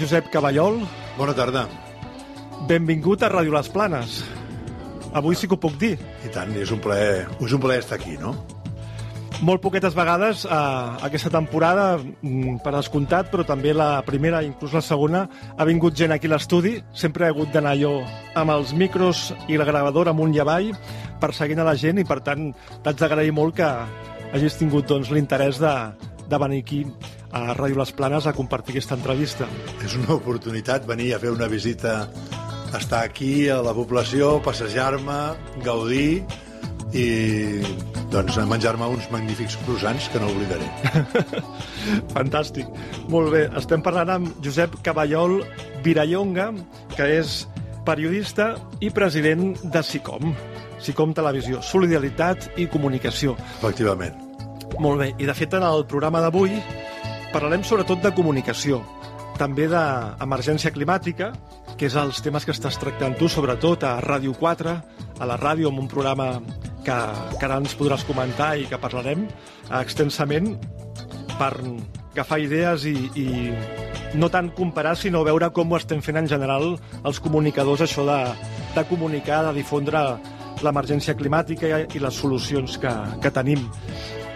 Josep Cavallol. Bona tarda. Benvingut a Ràdio Les Planes. Avui sí que ho puc dir. I tant, és un plaer, és un plaer estar aquí, no? Molt poquetes vegades eh, aquesta temporada, mm, per descomptat, però també la primera, inclús la segona, ha vingut gent aquí a l'estudi. Sempre he hagut d'anar jo amb els micros i la gravadora amunt i avall perseguint a la gent i, per tant, t'haig d'agrair molt que hagis tingut doncs, l'interès de, de venir aquí a Ràdio Les Planes a compartir aquesta entrevista. És una oportunitat venir a fer una visita, estar aquí a la població, passejar-me, gaudir i doncs menjar-me uns magnífics croissants que no oblidaré. Fantàstic. Molt bé, estem parlant amb Josep Caballol Virallonga, que és periodista i president de SICOM. SICOM Televisió, Solidaritat i Comunicació. Efectivament. Molt bé, i de fet en el programa d'avui parlarem sobretot de comunicació, també d'emergència climàtica, que és els temes que estàs tractant tu, sobretot a Ràdio 4, a la ràdio, amb un programa que, que ara ens podràs comentar i que parlarem extensament per agafar idees i, i no tant comparar, sinó veure com ho estem fent en general els comunicadors, això de, de comunicar, de difondre l'emergència climàtica i les solucions que, que tenim.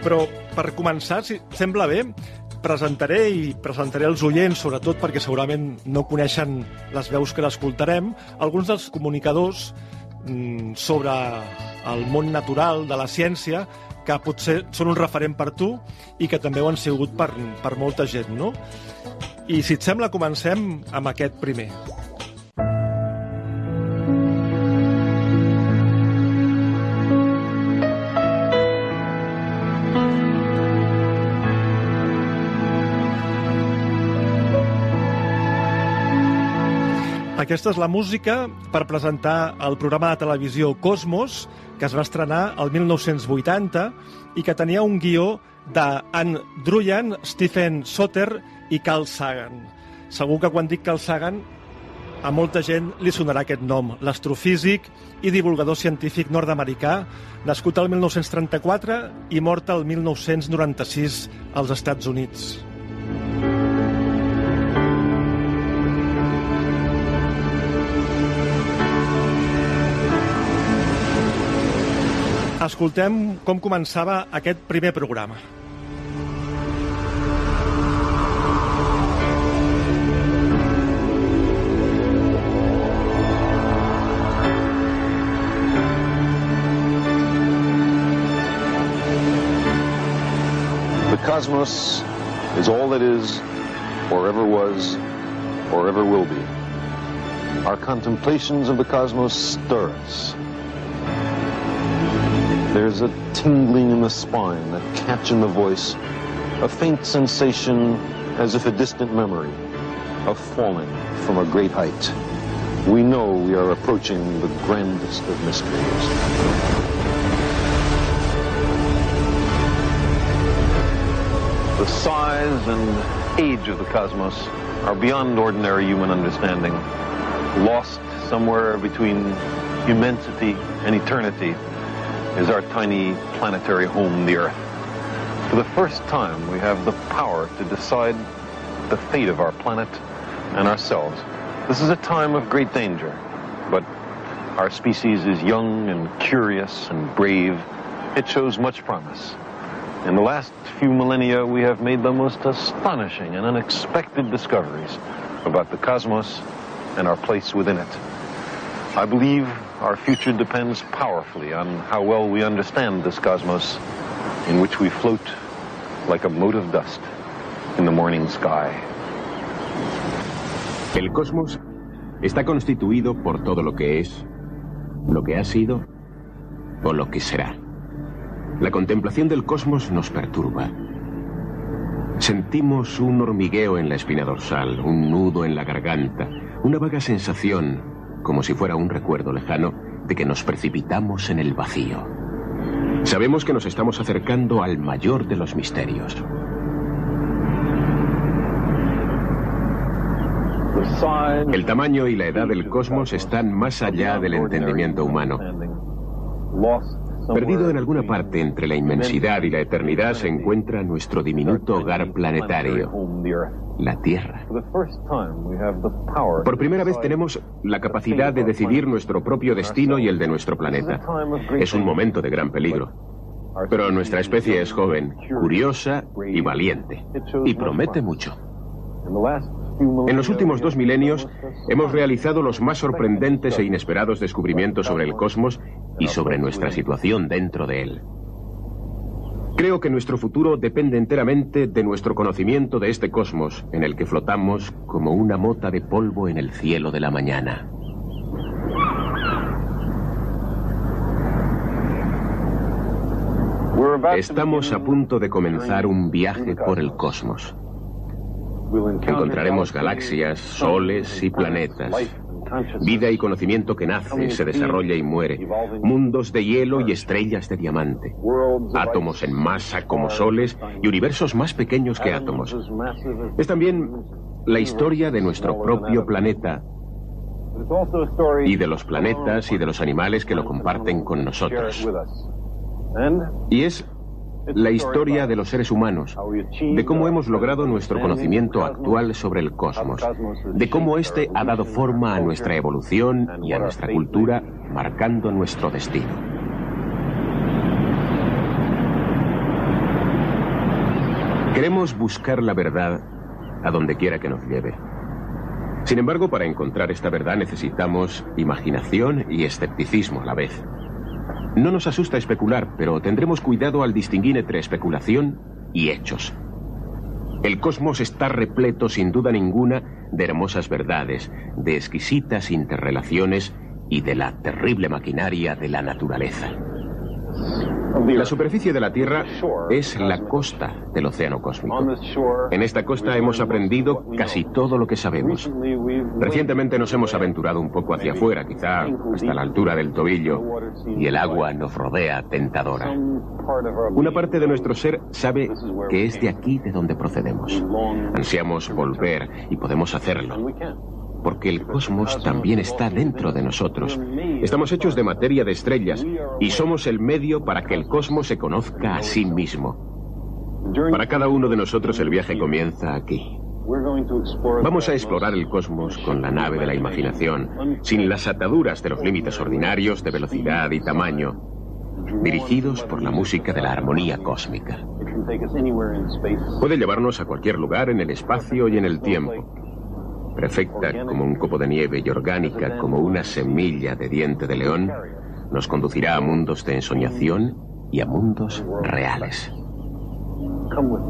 Però, per començar, si sembla bé, presentaré i presentaré els oients, sobretot perquè segurament no coneixen les veus que l'escoltarem, alguns dels comunicadors mm, sobre el món natural de la ciència que potser són un referent per tu i que també ho han sigut per, per molta gent, no? I si et sembla, comencem amb aquest primer. Aquesta és la música per presentar el programa de televisió Cosmos, que es va estrenar el 1980 i que tenia un guió d'Ann Druyan, Stephen Soter i Carl Sagan. Segur que quan dic Carl Sagan a molta gent li sonarà aquest nom, l'astrofísic i divulgador científic nord-americà, nascut el 1934 i mort el 1996 als Estats Units. Escoltem com començava aquest primer programa. The cosmos is all that is, or ever was, or ever will be. Our contemplations of the cosmos stir us. There's a tingling in the spine, a catch in the voice, a faint sensation as if a distant memory of falling from a great height. We know we are approaching the grandest of mysteries. The size and age of the cosmos are beyond ordinary human understanding. Lost somewhere between immensity and eternity is our tiny planetary home, the Earth. For the first time, we have the power to decide the fate of our planet and ourselves. This is a time of great danger, but our species is young and curious and brave. It shows much promise. In the last few millennia, we have made the most astonishing and unexpected discoveries about the cosmos and our place within it. I believe our future depends powerfully on how well we understand this cosmos in which we float like a mote of dust in the morning sky. El cosmos está constituido por todo lo que es, lo que ha sido o lo que será. La contemplación del cosmos nos perturba. Sentimos un hormigueo en la espina dorsal, un nudo en la garganta, una vaga sensación, como si fuera un recuerdo lejano, de que nos precipitamos en el vacío. Sabemos que nos estamos acercando al mayor de los misterios. El tamaño y la edad del cosmos están más allá del entendimiento humano. Perdido en alguna parte entre la inmensidad y la eternidad se encuentra nuestro diminuto hogar planetario, la Tierra. Por primera vez tenemos la capacidad de decidir nuestro propio destino y el de nuestro planeta. Es un momento de gran peligro. Pero nuestra especie es joven, curiosa y valiente. Y promete mucho. En los últimos dos milenios hemos realizado los más sorprendentes e inesperados descubrimientos sobre el cosmos y sobre nuestra situación dentro de él. Creo que nuestro futuro depende enteramente de nuestro conocimiento de este cosmos en el que flotamos como una mota de polvo en el cielo de la mañana. Estamos a punto de comenzar un viaje por el cosmos. Encontraremos galaxias, soles y planetas. Vida y conocimiento que nace, se desarrolla y muere. Mundos de hielo y estrellas de diamante. Átomos en masa como soles y universos más pequeños que átomos. Es también la historia de nuestro propio planeta y de los planetas y de los animales que lo comparten con nosotros. Y es la historia de los seres humanos, de cómo hemos logrado nuestro conocimiento actual sobre el cosmos, de cómo éste ha dado forma a nuestra evolución y a nuestra cultura, marcando nuestro destino. Queremos buscar la verdad a donde quiera que nos lleve. Sin embargo, para encontrar esta verdad necesitamos imaginación y escepticismo a la vez. No nos asusta especular, pero tendremos cuidado al distinguir entre especulación y hechos. El cosmos está repleto, sin duda ninguna, de hermosas verdades, de exquisitas interrelaciones y de la terrible maquinaria de la naturaleza. La superficie de la Tierra es la costa del océano cósmico. En esta costa hemos aprendido casi todo lo que sabemos. Recientemente nos hemos aventurado un poco hacia afuera, quizá hasta la altura del tobillo, y el agua nos rodea tentadora. Una parte de nuestro ser sabe que es de aquí de donde procedemos. Ansiamos volver y podemos hacerlo porque el cosmos también está dentro de nosotros. Estamos hechos de materia de estrellas y somos el medio para que el cosmos se conozca a sí mismo. Para cada uno de nosotros el viaje comienza aquí. Vamos a explorar el cosmos con la nave de la imaginación, sin las ataduras de los límites ordinarios de velocidad y tamaño. dirigidos por la música de la armonía cósmica. Puede llevarnos a cualquier lugar en el espacio y en el tiempo. Perfecta como un copo de nieve y orgánica como una semilla de diente de león, nos conducirá a mundos de ensoñación y a mundos reales.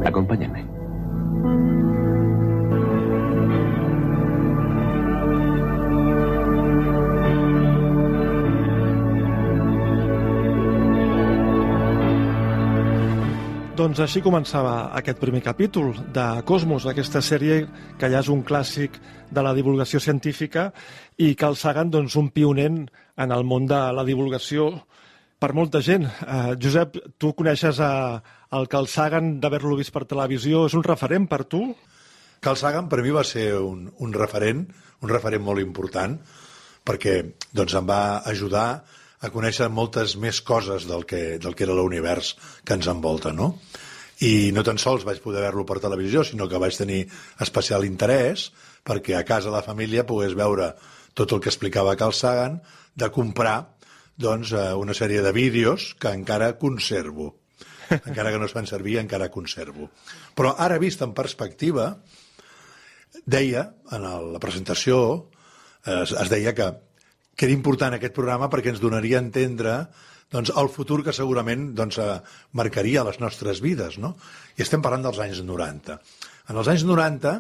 Acompáñame. Doncs així començava aquest primer capítol de Cosmos, aquesta sèrie que ja és un clàssic de la divulgació científica i que el Sagan doncs, un pioner en el món de la divulgació per molta gent. Uh, Josep, tu coneixes a, el Carl Sagan d'haver-lo vist per televisió, és un referent per tu? Carl Sagan per mi va ser un, un referent, un referent molt important, perquè doncs, em va ajudar a conèixer moltes més coses del que, del que era l'univers que ens envolta, no? I no tan sols vaig poder veure-lo per televisió, sinó que vaig tenir especial interès perquè a casa la família pogués veure tot el que explicava Carl Sagan, de comprar doncs, eh, una sèrie de vídeos que encara conservo. Encara que no es fan servir, encara conservo. Però ara vist en perspectiva, deia, en la presentació, eh, es deia que que era important aquest programa perquè ens donaria a entendre doncs, el futur que segurament doncs, eh, marcaria les nostres vides. No? I estem parlant dels anys 90. En els anys 90,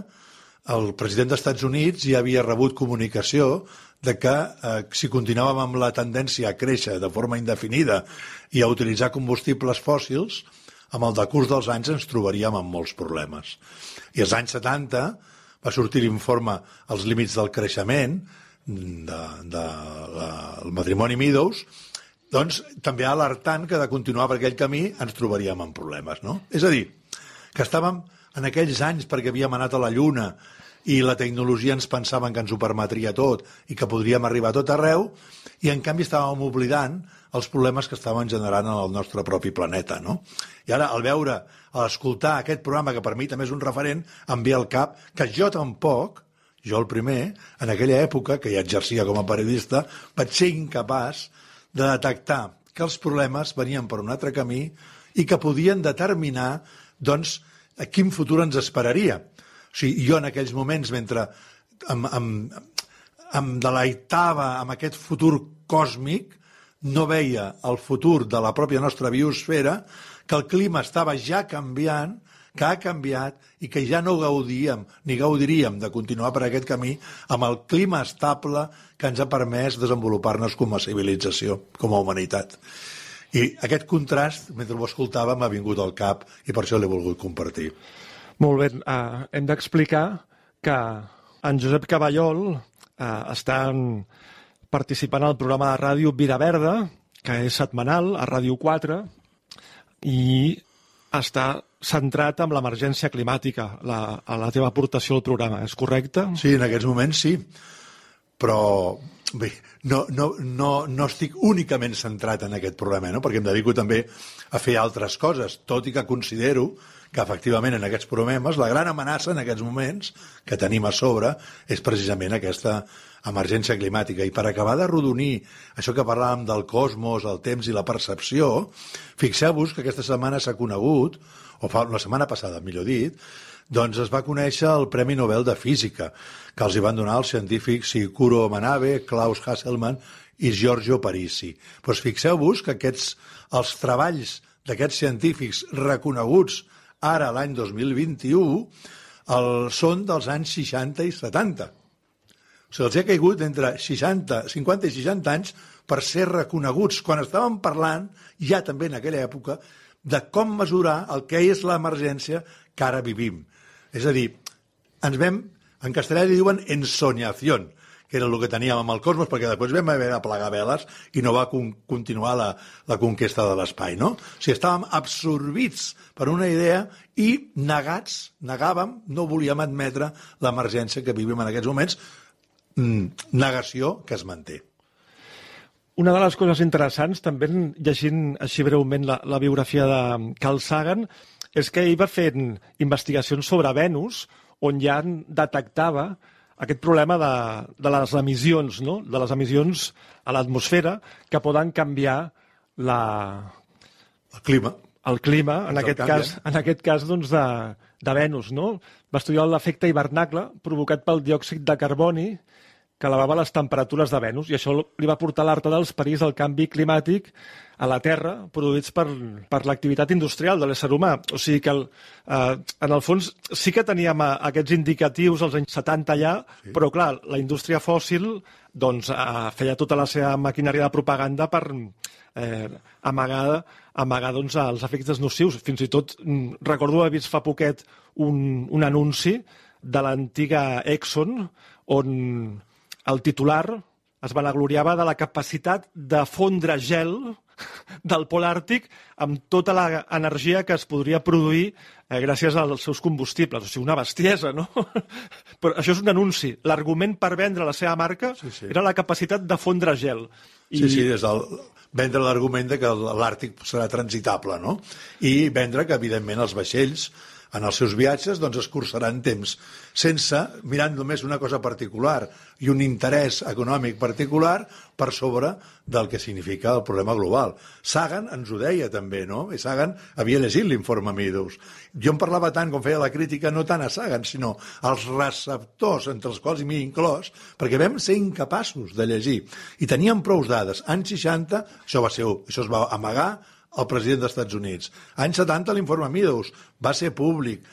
el president dels Estats Units ja havia rebut comunicació de que eh, si continuàvem amb la tendència a créixer de forma indefinida i a utilitzar combustibles fòssils, amb el decurs dels anys ens trobaríem amb molts problemes. I als anys 70 va sortir l'informe Els límits del creixement, de, de la, el matrimoni Meadows, doncs també alertant que de continuar per aquell camí ens trobaríem amb problemes, no? És a dir, que estàvem en aquells anys perquè havíem anat a la Lluna i la tecnologia ens pensaven que ens ho permetria tot i que podríem arribar tot arreu i en canvi estàvem oblidant els problemes que estaven generant en el nostre propi planeta, no? I ara, al veure, a escoltar aquest programa, que per mi també és un referent, em ve al cap que jo tampoc, jo el primer, en aquella època, que ja exercia com a periodista, vaig ser incapaç de detectar que els problemes venien per un altre camí i que podien determinar doncs, a quin futur ens esperaria. O sigui, jo en aquells moments, mentre em, em, em deleitava amb aquest futur còsmic, no veia el futur de la pròpia nostra biosfera, que el clima estava ja canviant que ha canviat i que ja no gaudíem ni gaudiríem de continuar per aquest camí amb el clima estable que ens ha permès desenvolupar-nos com a civilització, com a humanitat. I aquest contrast, mentre ho escoltava, m'ha vingut al cap i per això l'he volgut compartir. Molt bé. Uh, hem d'explicar que en Josep Caballol uh, està en, participant al programa de ràdio Vida Verda, que és setmanal, a Ràdio 4, i està centrat en l'emergència climàtica, la, a la teva aportació al programa, és correcte? Sí, en aquests moments sí, però bé, no, no, no, no estic únicament centrat en aquest problema, no? perquè em dedico també a fer altres coses, tot i que considero que efectivament en aquests problemes la gran amenaça en aquests moments que tenim a sobre és precisament aquesta emergència climàtica. I per acabar de rodonir això que parlàvem del cosmos, el temps i la percepció, fixeu-vos que aquesta setmana s'ha conegut o fa la setmana passada, millor dit, doncs es va conèixer el Premi Nobel de Física, que els hi van donar els científics Sikuro Manabe, Klaus Hasselmann i Giorgio Parisi. Doncs fixeu-vos que aquests, els treballs d'aquests científics reconeguts ara, l'any 2021, el, són dels anys 60 i 70. O sigui, els ha caigut entre 60, 50 i 60 anys per ser reconeguts, quan estàvem parlant, ja també en aquella època, de com mesurar el que és l'emergència que ara vivim. És a dir, ens vam, en castellà li diuen ensoñación, que era el que teníem amb el cosmos, perquè després vam haver de plegar veles i no va con continuar la, la conquesta de l'espai, no? O sigui, estàvem absorbits per una idea i negats, negàvem, no volíem admetre l'emergència que vivim en aquests moments, negació que es manté. Una de les coses interessants, també llegint així breument la, la biografia de Carl Sagan, és que ell va fent investigacions sobre Venus, on ja detectava aquest problema de, de les emissions, no? de les emissions a l'atmosfera, que poden canviar la... El clima. El clima, en Ens aquest cas, en aquest cas doncs, de, de Venus, no? Va estudiar l'efecte hivernacle provocat pel diòxid de carboni que elevava les temperatures de Venus i això li va portar alerta dels perills del canvi climàtic a la Terra produïts per, per l'activitat industrial de l'ésser humà. O sigui que, el, eh, en el fons, sí que teníem eh, aquests indicatius als anys 70 ja, sí. però clar, la indústria fòssil doncs, eh, feia tota la seva maquinària de propaganda per eh, amagar, amagar doncs, els efectes nocius. Fins i tot mm, recordo haver vist fa poquet un, un anunci de l'antiga Exxon on el titular es vanagloriava de la capacitat de fondre gel del pol àrtic amb tota l'energia que es podria produir eh, gràcies als seus combustibles. O sigui, una bestiesa, no? Però això és un anunci. L'argument per vendre la seva marca Sí, sí. era la capacitat de fondre gel. I... Sí, sí, des del vendre l'argument de que l'Àrtic serà transitable, no? I vendre que, evidentment, els vaixells en els seus viatges doncs, escurçaran temps sense, mirant només una cosa particular i un interès econòmic particular per sobre del que significa el problema global. Sagan ens ho deia també, no? I Sagan havia llegit l'informe Meadows. Jo en parlava tant com feia la crítica, no tant a Sagan, sinó als receptors, entre els quals m'hi inclòs, perquè vam ser incapaços de llegir. I teníem prou dades. Anys 60, això, va ser, això es va amagar el president dels Estats Units. Anys 70 l'informe Meadows va ser públic.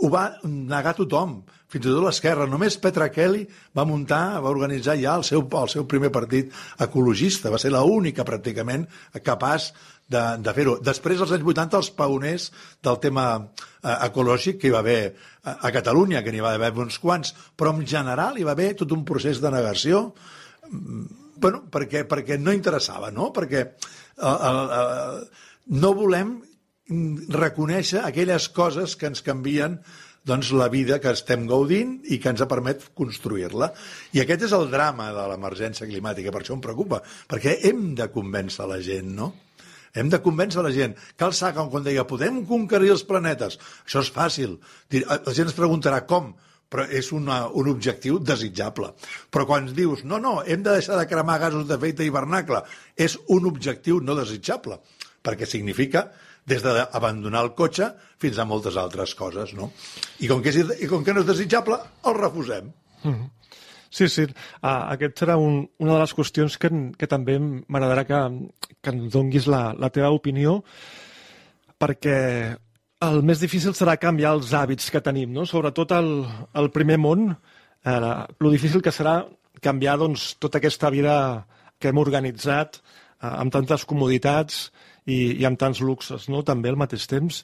Ho va negar tothom, fins i tot l'esquerra. Només Petra Kelly va muntar, va organitzar ja el seu, el seu primer partit ecologista. Va ser l'única, pràcticament, capaç de, de fer-ho. Després, als anys 80, els paoners del tema eh, ecològic que hi va haver a, a Catalunya, que n'hi va haver uns quants, però en general hi va haver tot un procés de negació bueno, perquè, perquè no interessava, no? Perquè no volem reconèixer aquelles coses que ens canvien doncs, la vida que estem gaudint i que ens permet construir-la. I aquest és el drama de l'emergència climàtica, per això em preocupa, perquè hem de convèncer la gent, no? Hem de convèncer la gent. Carl Sagan, quan deia, podem conquerir els planetes, això és fàcil. La gent es preguntarà com, però és una, un objectiu desitjable. Però quan dius, no, no, hem de deixar de cremar gasos d'efecte hivernacle, és un objectiu no desitjable, perquè significa des d'abandonar el cotxe fins a moltes altres coses, no? I com que, és, i com que no és desitjable, el refusem. Sí, sí. Uh, aquest serà un, una de les qüestions que, que també m'agradarà que, que ens donguis la, la teva opinió, perquè el més difícil serà canviar els hàbits que tenim, no? sobretot al, al primer món, eh, lo difícil que serà canviar doncs, tota aquesta vida que hem organitzat eh, amb tantes comoditats i, i amb tants luxes, no? també al mateix temps.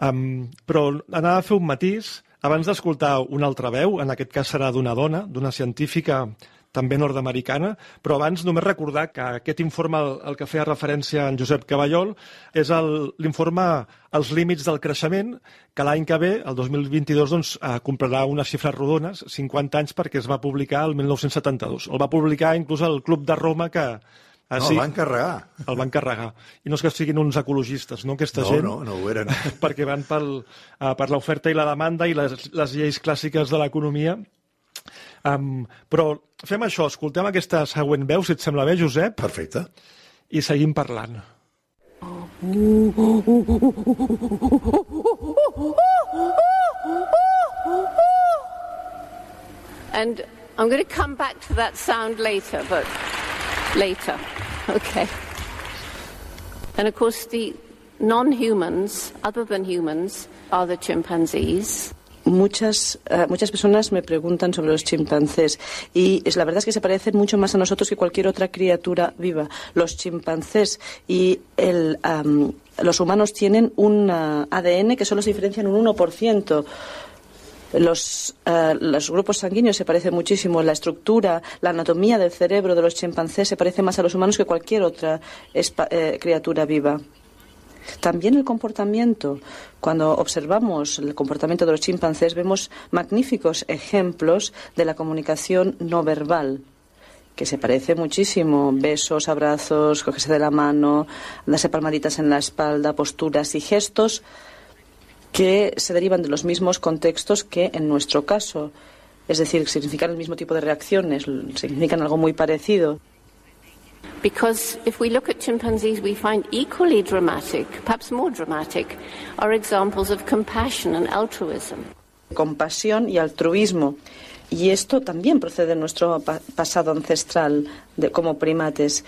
Um, però anava a fer un matís abans d'escoltar una altra veu, en aquest cas serà d'una dona, d'una científica també nord-americana, però abans només recordar que aquest informe al, al que feia referència en Josep Caballol és el- l'informe als límits del creixement, que l'any que ve, el 2022, doncs, eh, comprarà unes xifres rodones, 50 anys perquè es va publicar el 1972. El va publicar inclús el Club de Roma que... Ah, No, el van carregar. el van carregar. I no és que siguin uns ecologistes, no, aquesta No, gent no, no ho eren. perquè van pel, uh, per l'oferta i la demanda i les, les lleis clàssiques de l'economia. Um, però fem això, escoltem aquesta següent veu, si et sembla bé, Josep, Perfecte. i seguim parlant. And I'm going to come back to that sound later, but later. Okay. And of course, the non humans, other than humans, are the chimpanzees. Muchas, eh, muchas personas me preguntan sobre los chimpancés y es, la verdad es que se parecen mucho más a nosotros que cualquier otra criatura viva. Los chimpancés y el, los humanos tienen un ah, ADN que solo se diferencia en un 1%. Los, eh, los grupos sanguíneos se parecen muchísimo. La estructura, la anatomía del cerebro de los chimpancés se parece más a los humanos que cualquier otra eh, criatura viva. También el comportamiento. Cuando observamos el comportamiento de los chimpancés vemos magníficos ejemplos de la comunicación no verbal que se parece muchísimo. Besos, abrazos, cogerse de la mano, darse palmaditas en la espalda, posturas y gestos que se derivan de los mismos contextos que en nuestro caso. Es decir, significan el mismo tipo de reacciones, significan algo muy parecido. Because if we look at chimpanzees, we find equally dramatic, perhaps more dramatic, are examples of compassion and altruism. Compasión y altruismo. Y esto también procede de nuestro pa pasado ancestral de, como primates.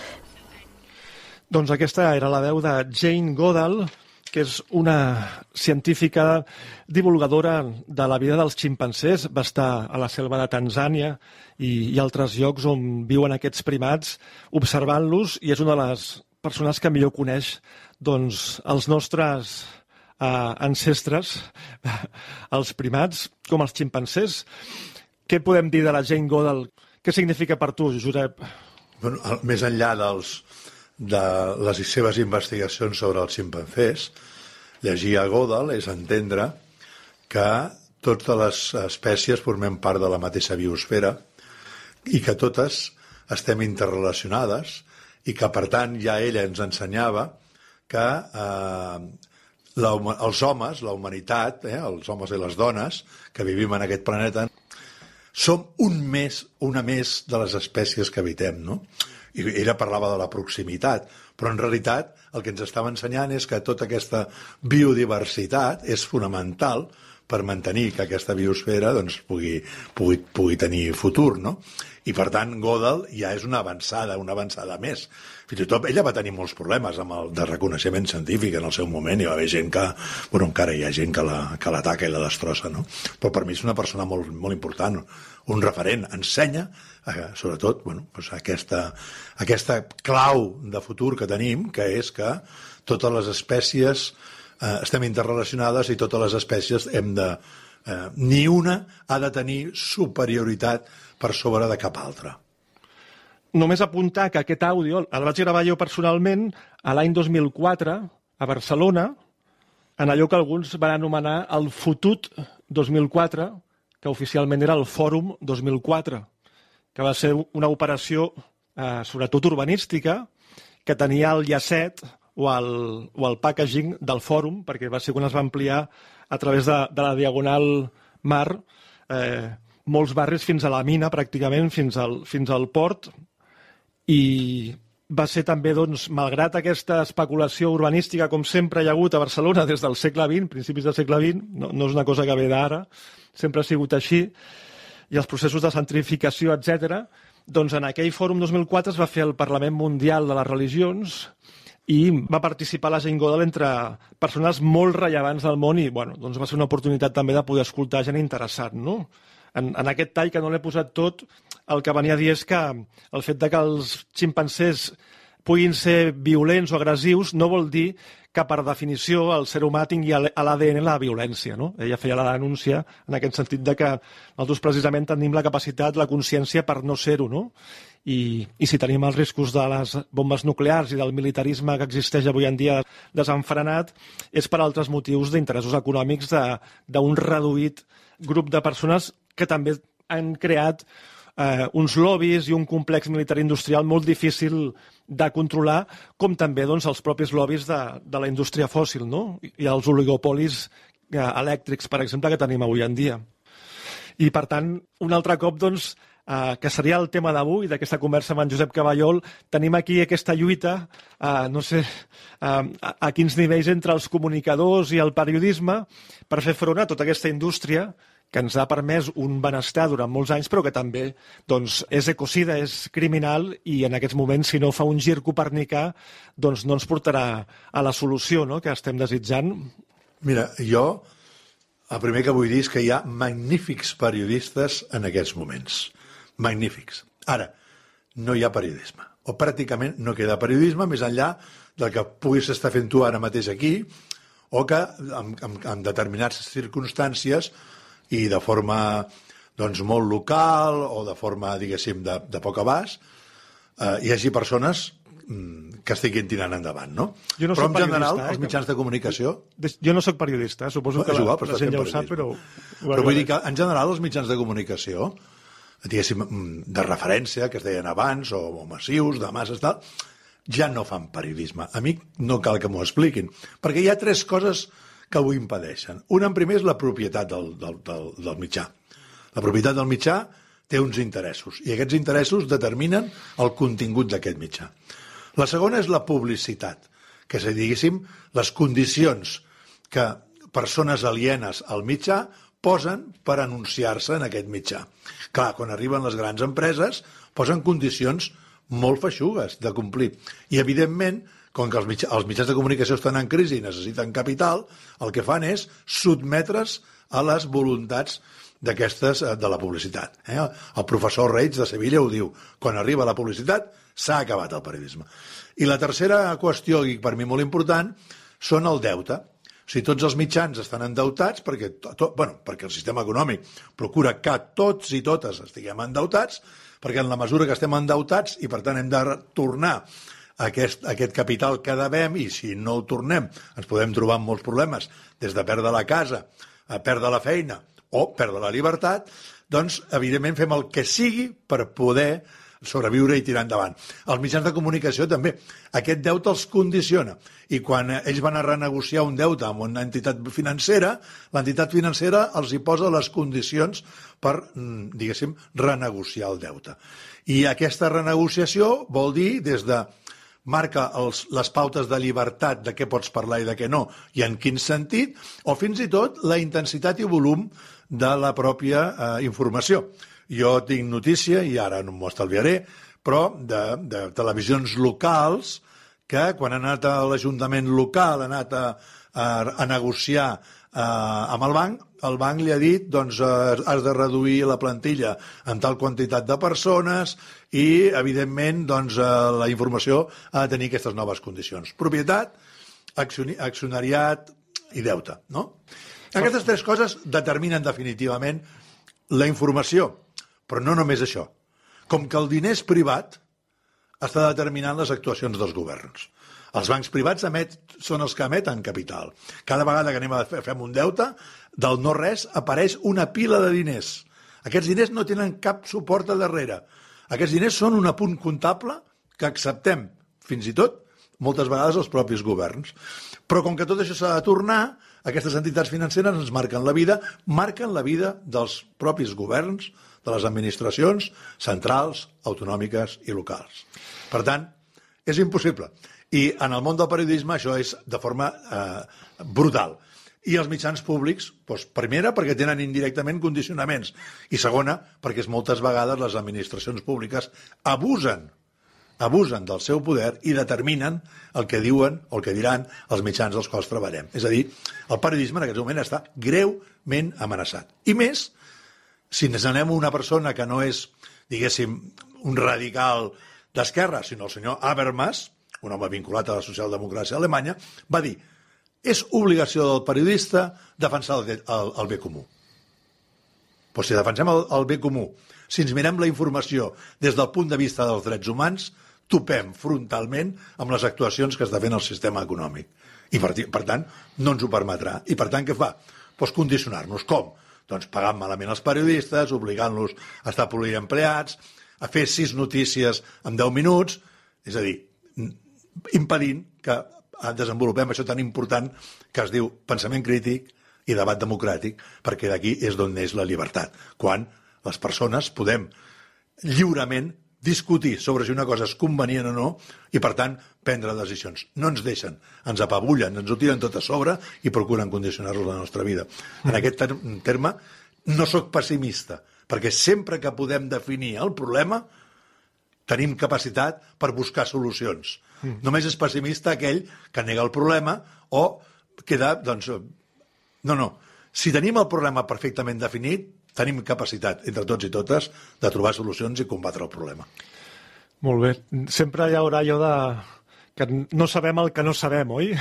Doncs aquesta era la veu de Jane Goodall, que és una científica divulgadora de la vida dels ximpancers. Va estar a la selva de Tanzània i, i altres llocs on viuen aquests primats, observant-los, i és una de les persones que millor coneix doncs, els nostres eh, ancestres, els primats, com els ximpancers. Què podem dir de la Jane Goodall? Què significa per tu, Josep? Bueno, més enllà dels, de les seves investigacions sobre els ximpancers, llegir a Godel és entendre que totes les espècies formem part de la mateixa biosfera i que totes estem interrelacionades i que, per tant, ja ella ens ensenyava que eh, la, els homes, la humanitat, eh, els homes i les dones que vivim en aquest planeta, som un més, una més de les espècies que habitem, no? I ella parlava de la proximitat, però en realitat el que ens estava ensenyant és que tota aquesta biodiversitat és fonamental per mantenir que aquesta biosfera doncs, pugui, pugui, pugui tenir futur, no? I, per tant, Godel ja és una avançada, una avançada més. Fins i tot ella va tenir molts problemes amb el de reconeixement científic en el seu moment, hi va haver gent que, bueno, encara hi ha gent que l'ataca la, i la destrossa, no? Però per mi és una persona molt, molt important, un referent, ensenya, eh, sobretot, bueno, doncs aquesta, aquesta clau de futur que tenim, que és que totes les espècies eh, estem interrelacionades i totes les espècies hem de... Eh, ni una ha de tenir superioritat per sobre de cap altra. Només apuntar que aquest àudio el vaig gravar jo personalment a l'any 2004 a Barcelona, en allò que alguns van anomenar el Futut 2004, que oficialment era el Fòrum 2004, que va ser una operació eh, sobretot urbanística, que tenia el llacet o el, o el packaging del fòrum, perquè va ser quan es va ampliar a través de, de la Diagonal Mar eh, molts barris fins a la mina, pràcticament, fins al, fins al port, i va ser també, doncs, malgrat aquesta especulació urbanística, com sempre hi ha hagut a Barcelona des del segle XX, principis del segle XX, no, no és una cosa que ve d'ara, sempre ha sigut així, i els processos de centrificació, etc. doncs en aquell fòrum 2004 es va fer el Parlament Mundial de les Religions i va participar la gent Godel entre persones molt rellevants del món i bueno, doncs va ser una oportunitat també de poder escoltar gent interessant, no? En, en aquest tall, que no l'he posat tot, el que venia a dir és que el fet de que els ximpancers puguin ser violents o agressius no vol dir que per definició el ser humà tingui a l'ADN la violència. No? Ella feia la denúncia en aquest sentit de que nosaltres precisament tenim la capacitat, la consciència per no ser-ho. No? I, I si tenim els riscos de les bombes nuclears i del militarisme que existeix avui en dia desenfrenat, és per altres motius d'interessos econòmics d'un reduït grup de persones que també han creat eh, uns lobbies i un complex militar industrial molt difícil de controlar, com també doncs, els propis lobbies de, de la indústria fòssil no? i els oligopolis eh, elèctrics, per exemple, que tenim avui en dia. I, per tant, un altre cop, doncs, eh, que seria el tema d'avui, d'aquesta conversa amb en Josep Cavallol, tenim aquí aquesta lluita, eh, no sé eh, a, a quins nivells entre els comunicadors i el periodisme, per fer front a tota aquesta indústria que ens ha permès un benestar durant molts anys, però que també doncs, és ecocida, és criminal, i en aquests moments, si no fa un gir copernicà, doncs no ens portarà a la solució no?, que estem desitjant. Mira, jo el primer que vull dir és que hi ha magnífics periodistes en aquests moments. Magnífics. Ara, no hi ha periodisme. O pràcticament no queda periodisme més enllà del que puguis estar fent tu ara mateix aquí o que en, en, en determinades circumstàncies i de forma doncs, molt local o de forma, diguéssim, de, de poc abast, eh, hi hagi persones mm, que estiguin tirant endavant, no? Jo no però en general, eh, els mitjans de comunicació... Jo no sóc periodista, eh? suposo que igual, la, la gent ja ho sap, però... Però vull dir que, en general, els mitjans de comunicació, diguéssim, mm, de referència, que es deien abans, o, o massius, de masses, tal, ja no fan periodisme. A mi no cal que m'ho expliquin, perquè hi ha tres coses que ho impedeixen. Un, en primer, és la propietat del, del, del, del mitjà. La propietat del mitjà té uns interessos, i aquests interessos determinen el contingut d'aquest mitjà. La segona és la publicitat, que és, diguéssim, les condicions que persones alienes al mitjà posen per anunciar-se en aquest mitjà. Clar, quan arriben les grans empreses, posen condicions molt feixugues de complir. I, evidentment, com que els, mitjà, els mitjans de comunicació estan en crisi i necessiten capital, el que fan és sotmetre's a les voluntats d'aquestes eh, de la publicitat. Eh? El professor Reig de Sevilla ho diu, quan arriba la publicitat s'ha acabat el periodisme. I la tercera qüestió, i per mi molt important, són el deute. O sigui, tots els mitjans estan endeutats perquè, to, bueno, perquè el sistema econòmic procura que tots i totes estiguem endeutats, perquè en la mesura que estem endeutats i per tant hem de tornar aquest, aquest capital que devem i si no el tornem ens podem trobar amb molts problemes, des de perdre la casa, a perdre la feina o perdre la llibertat, doncs evidentment fem el que sigui per poder sobreviure i tirar endavant. Els mitjans de comunicació també. Aquest deute els condiciona. I quan ells van a renegociar un deute amb una entitat financera, l'entitat financera els hi posa les condicions per, mm, diguéssim, renegociar el deute. I aquesta renegociació vol dir des de marca els, les pautes de llibertat de què pots parlar i de què no, i en quin sentit, o fins i tot la intensitat i volum de la pròpia eh, informació. Jo tinc notícia, i ara no m'ho estalviaré, però de, de televisions locals que quan ha anat a l'Ajuntament local, ha anat a, a, a negociar eh, amb el banc, el banc li ha dit doncs eh, has de reduir la plantilla en tal quantitat de persones i, evidentment, doncs, eh, la informació ha de tenir aquestes noves condicions. Propietat, accionariat i deute, no? Aquestes tres coses determinen definitivament la informació però no només això. Com que el diner és privat, està determinant les actuacions dels governs. Els bancs privats emet, són els que emeten capital. Cada vegada que anem a fem un deute, del no-res apareix una pila de diners. Aquests diners no tenen cap suport a darrere. Aquests diners són un apunt comptable que acceptem, fins i tot, moltes vegades els propis governs. Però com que tot això s'ha de tornar, aquestes entitats financeres ens marquen la vida, marquen la vida dels propis governs, de les administracions centrals, autonòmiques i locals. Per tant, és impossible. I en el món del periodisme això és de forma eh, brutal. I els mitjans públics, doncs, primera, perquè tenen indirectament condicionaments, i segona, perquè moltes vegades les administracions públiques abusen abusen del seu poder i determinen el que diuen o el que diran els mitjans dels quals treballem. És a dir, el periodisme en aquest moment està greument amenaçat. I més si ens anem a una persona que no és, diguéssim, un radical d'esquerra, sinó el senyor Habermas, un home vinculat a la socialdemocràcia alemanya, va dir és obligació del periodista defensar el, el, el bé comú. Però si defensem el, el bé comú, si ens mirem la informació des del punt de vista dels drets humans, topem frontalment amb les actuacions que està fent el sistema econòmic. I per, per tant, no ens ho permetrà. I per tant, què fa? Pues condicionar-nos. Com? Doncs pagant malament els periodistes, obligant-los a estar poliempleats, a fer sis notícies en 10 minuts, és a dir, impedint que desenvolupem això tan important que es diu pensament crític i debat democràtic, perquè d'aquí és d'on neix la llibertat, quan les persones podem lliurement discutir sobre si una cosa és convenient o no i, per tant, prendre decisions. No ens deixen, ens apabullen, ens ho tiren tot a sobre i procuren condicionar-nos la nostra vida. En aquest ter terme, no sóc pessimista, perquè sempre que podem definir el problema, tenim capacitat per buscar solucions. Mm. Només és pessimista aquell que nega el problema o queda, doncs... No, no. Si tenim el problema perfectament definit, tenim capacitat, entre tots i totes, de trobar solucions i combatre el problema. Molt bé. Sempre hi haurà allò de que no sabem el que no sabem, oi?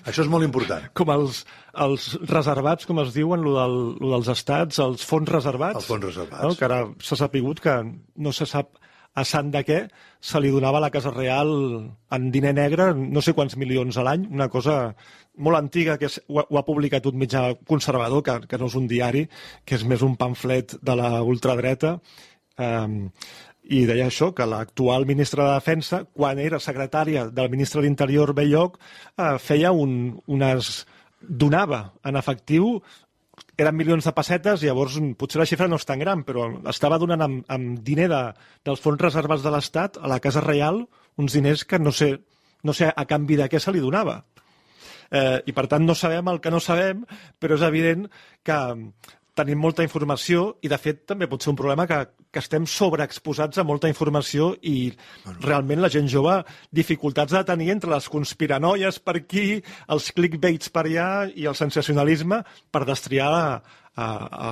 Això és molt important. Com els, els reservats, com es diuen, lo, del, lo dels estats, els fons reservats. Els fons reservats. No? Que ara s'ha sapigut que no se sap a sant de què se li donava la Casa Real en diner negre no sé quants milions a l'any, una cosa molt antiga, que ho, ha, publicat un mitjà conservador, que, que no és un diari, que és més un pamflet de la ultradreta, eh, i deia això, que l'actual ministra de Defensa, quan era secretària del ministre d'Interior Belloc, eh, feia un, unes... donava en efectiu eren milions de pessetes, llavors mm, potser la xifra no és tan gran, però estava donant amb, amb diner de, dels fons reservats de l'Estat a la Casa Reial uns diners que no sé, no sé a canvi de què se li donava. Eh, I per tant no sabem el que no sabem, però és evident que tenim molta informació i de fet també pot ser un problema que, que estem sobreexposats a molta informació i bueno. realment la gent jove dificultats de tenir entre les conspiranoies per aquí, els clickbaits per allà i el sensacionalisme per destriar a, a, a,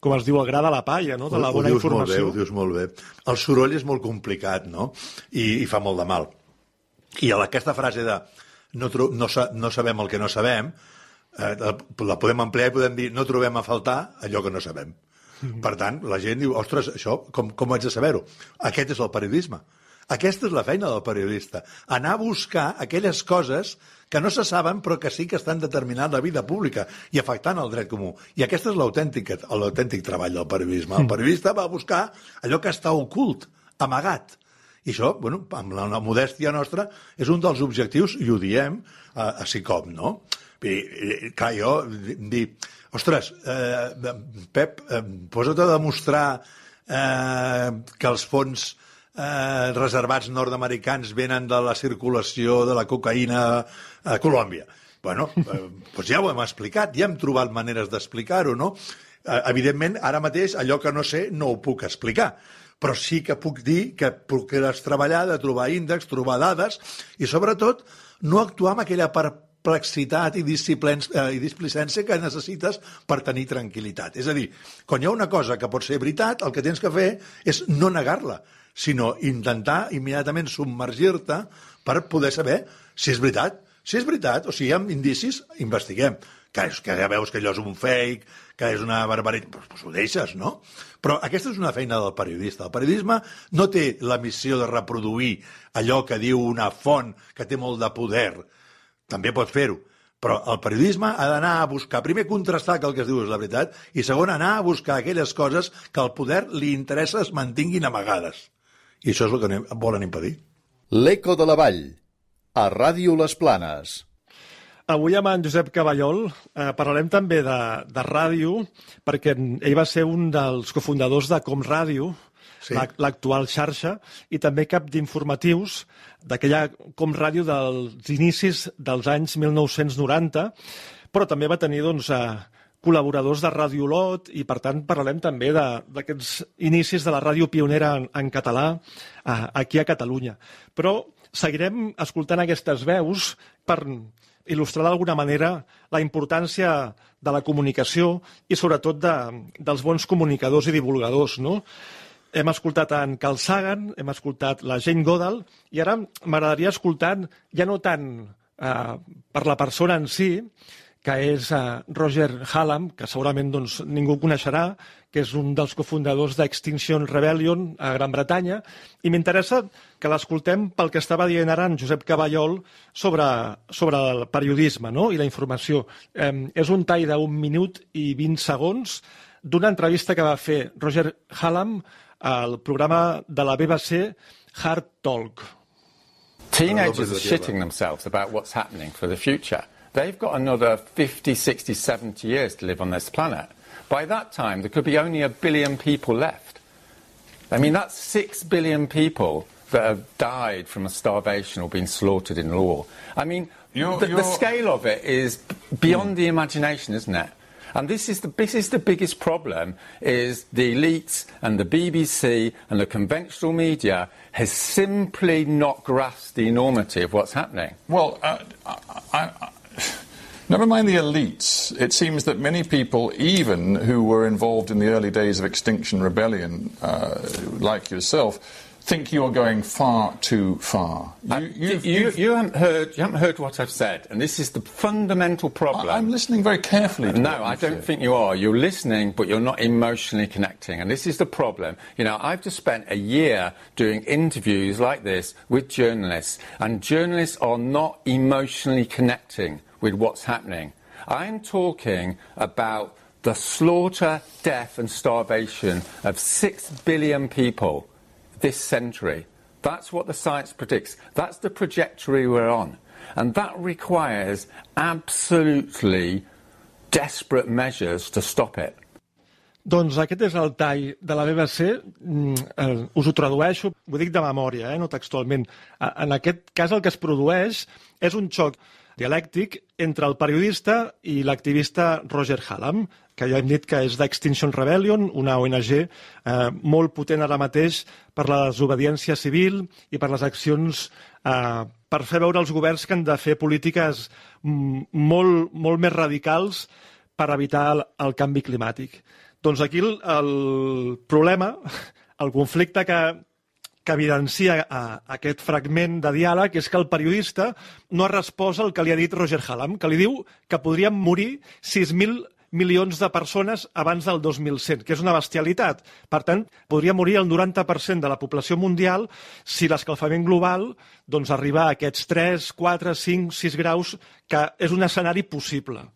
com es diu, el gra de la palla, no? de la bona ho informació. Molt bé, ho dius molt bé. El soroll és molt complicat, no? I, i fa molt de mal. I aquesta frase de no, no, no sabem el que no sabem, eh, la podem ampliar i podem dir no trobem a faltar allò que no sabem. Per tant, la gent diu, ostres, això, com, com haig de saber-ho? Aquest és el periodisme. Aquesta és la feina del periodista. Anar a buscar aquelles coses que no se saben però que sí que estan determinant la vida pública i afectant el dret comú. I aquest és l'autèntic treball del periodisme. El mm. periodista va a buscar allò que està ocult, amagat. I això, bueno, amb la, la modèstia nostra, és un dels objectius, i ho diem, a, a SICOM, no? I, clar, jo dir, ostres, eh, Pep, eh, posa't a demostrar eh, que els fons eh, reservats nord-americans venen de la circulació de la cocaïna a Colòmbia. Bueno, eh, doncs ja ho hem explicat, ja hem trobat maneres d'explicar-ho, no? Eh, evidentment, ara mateix, allò que no sé no ho puc explicar, però sí que puc dir que procures treballar, de trobar índexs, trobar dades, i sobretot no actuar amb aquella part complexitat i, eh, i displicència que necessites per tenir tranquil·litat. És a dir, quan hi ha una cosa que pot ser veritat, el que tens que fer és no negar-la, sinó intentar immediatament submergir-te per poder saber si és veritat. Si és veritat, o si hi ha indicis, investiguem. Que, és, que ja veus que allò és un fake, que és una barbaritat, doncs, doncs ho deixes, no? Però aquesta és una feina del periodista. El periodisme no té la missió de reproduir allò que diu una font que té molt de poder, també pot fer-ho, però el periodisme ha d'anar a buscar, primer contrastar que el que es diu és la veritat, i segon anar a buscar aquelles coses que al poder li interessa es mantinguin amagades. I això és el que volen impedir. L'Eco de la Vall, a Ràdio Les Planes. Avui amb en Josep Cavallol eh, parlarem també de, de ràdio, perquè ell va ser un dels cofundadors de Com Ràdio, sí. l'actual xarxa, i també cap d'informatius d'aquella com ràdio dels inicis dels anys 1990, però també va tenir doncs, eh, col·laboradors de Ràdio Lot i, per tant, parlarem també d'aquests inicis de la ràdio pionera en, en català eh, aquí a Catalunya. Però seguirem escoltant aquestes veus per il·lustrar d'alguna manera la importància de la comunicació i sobretot de, dels bons comunicadors i divulgadors. No? Hem escoltat en Carl Sagan, hem escoltat la Jane Goodall, i ara m'agradaria escoltar ja no tant eh, per la persona en si, que és eh, Roger Hallam, que segurament doncs, ningú coneixerà, que és un dels cofundadors d'Extinction Rebellion a Gran Bretanya, i m'interessa que l'escoltem pel que estava dient ara en Josep Caballol sobre, sobre el periodisme no? i la informació. Eh, és un tall d'un minut i 20 segons d'una entrevista que va fer Roger Hallam al programa de la BBC Hard Talk. Teenagers are shitting themselves about what's happening for the future. They've got another 50, 60, 70 years to live on this planet. By that time, there could be only a billion people left. I mean, that's six billion people that have died from starvation or been slaughtered in war. I mean, you're, the, you're... the, scale of it is beyond mm. the imagination, isn't it? And this is the this is the biggest problem: is the elites and the BBC and the conventional media has simply not grasped the enormity of what's happening. Well, uh, I, I, never mind the elites. It seems that many people, even who were involved in the early days of Extinction Rebellion, uh, like yourself, think you're going far too far. You, uh, you've, you, you've, you, haven't heard, you haven't heard what I've said, and this is the fundamental problem. I, am listening very carefully. no, I don't think you are. You're listening, but you're not emotionally connecting, and this is the problem. You know, I've just spent a year doing interviews like this with journalists, and journalists are not emotionally connecting with what's happening. I'm talking about the slaughter, death, and starvation of six billion people this century. That's what the science predicts. That's the trajectory we're on. And that requires absolutely desperate measures to stop it. Doncs aquest és el tall de la BBC. Mm, eh, us ho tradueixo, ho dic de memòria, eh, no textualment. En aquest cas el que es produeix és un xoc dialèctic entre el periodista i l'activista Roger Hallam, que ja hem dit que és d'Extinction Rebellion, una ONG eh, molt potent ara mateix per la desobediència civil i per les accions eh, per fer veure als governs que han de fer polítiques molt, molt més radicals per evitar el, el canvi climàtic. Doncs aquí el, el problema, el conflicte que, que evidencia a, a aquest fragment de diàleg és que el periodista no ha respost al que li ha dit Roger Hallam, que li diu que podrien morir 6.000 milions de persones abans del 2100, que és una bestialitat. Per tant, podria morir el 90% de la població mundial si l'escalfament global doncs, arriba a aquests 3, 4, 5, 6 graus, que és un escenari possible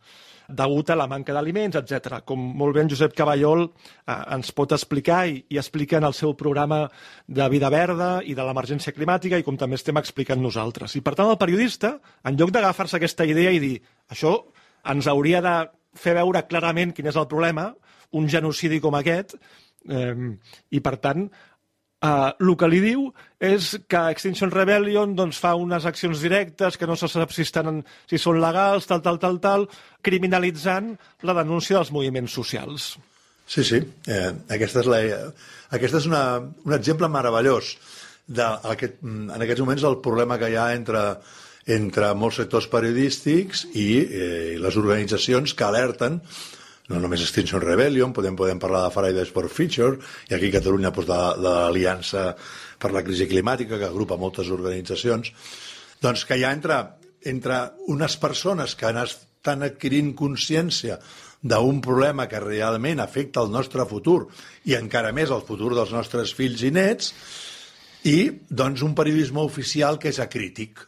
degut a la manca d'aliments, etc. Com molt bé en Josep Cavallol eh, ens pot explicar i, i explica en el seu programa de Vida Verda i de l'emergència climàtica i com també estem explicant nosaltres. I per tant el periodista, en lloc d'agafar-se aquesta idea i dir això ens hauria de fer veure clarament quin és el problema, un genocidi com aquest, eh, i per tant Uh, el que li diu és que Extinction Rebellion doncs, fa unes accions directes que no se sap si, estan si són legals, tal, tal, tal, tal, criminalitzant la denúncia dels moviments socials. Sí, sí. Eh, aquesta és, la, aquesta és una, un exemple meravellós de, aquest, en aquests moments el problema que hi ha entre, entre molts sectors periodístics i eh, les organitzacions que alerten. No només Extinction Rebellion, podem, podem parlar de Fridays for Future, i aquí a Catalunya doncs, de, de l'Aliança per la Crisi Climàtica, que agrupa moltes organitzacions, doncs que hi ha entre, entre unes persones que estan adquirint consciència d'un problema que realment afecta el nostre futur i encara més el futur dels nostres fills i nets i doncs un periodisme oficial que és acrític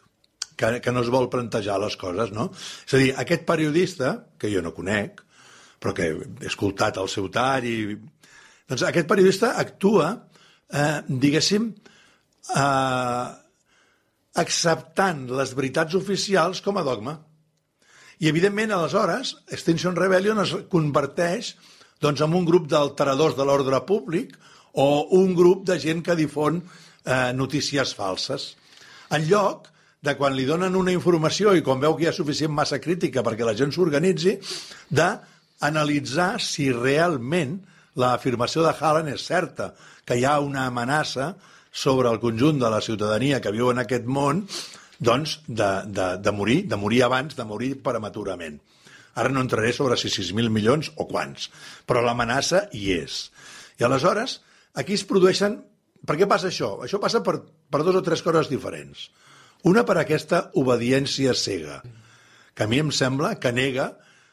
que, que no es vol plantejar les coses, no? És a dir, aquest periodista, que jo no conec, però que he escoltat el seu tall i... Doncs aquest periodista actua, eh, diguéssim, eh, acceptant les veritats oficials com a dogma. I, evidentment, aleshores, Extinction Rebellion es converteix doncs, en un grup d'alteradors de l'ordre públic o un grup de gent que difon eh, notícies falses. En lloc de quan li donen una informació i quan veu que hi ha suficient massa crítica perquè la gent s'organitzi, de analitzar si realment l'afirmació de Haaland és certa, que hi ha una amenaça sobre el conjunt de la ciutadania que viu en aquest món doncs, de, de, de morir, de morir abans, de morir prematurament. Ara no entraré sobre si 6.000 milions o quants, però l'amenaça hi és. I aleshores, aquí es produeixen... Per què passa això? Això passa per, per dos o tres coses diferents. Una per aquesta obediència cega, que a mi em sembla que nega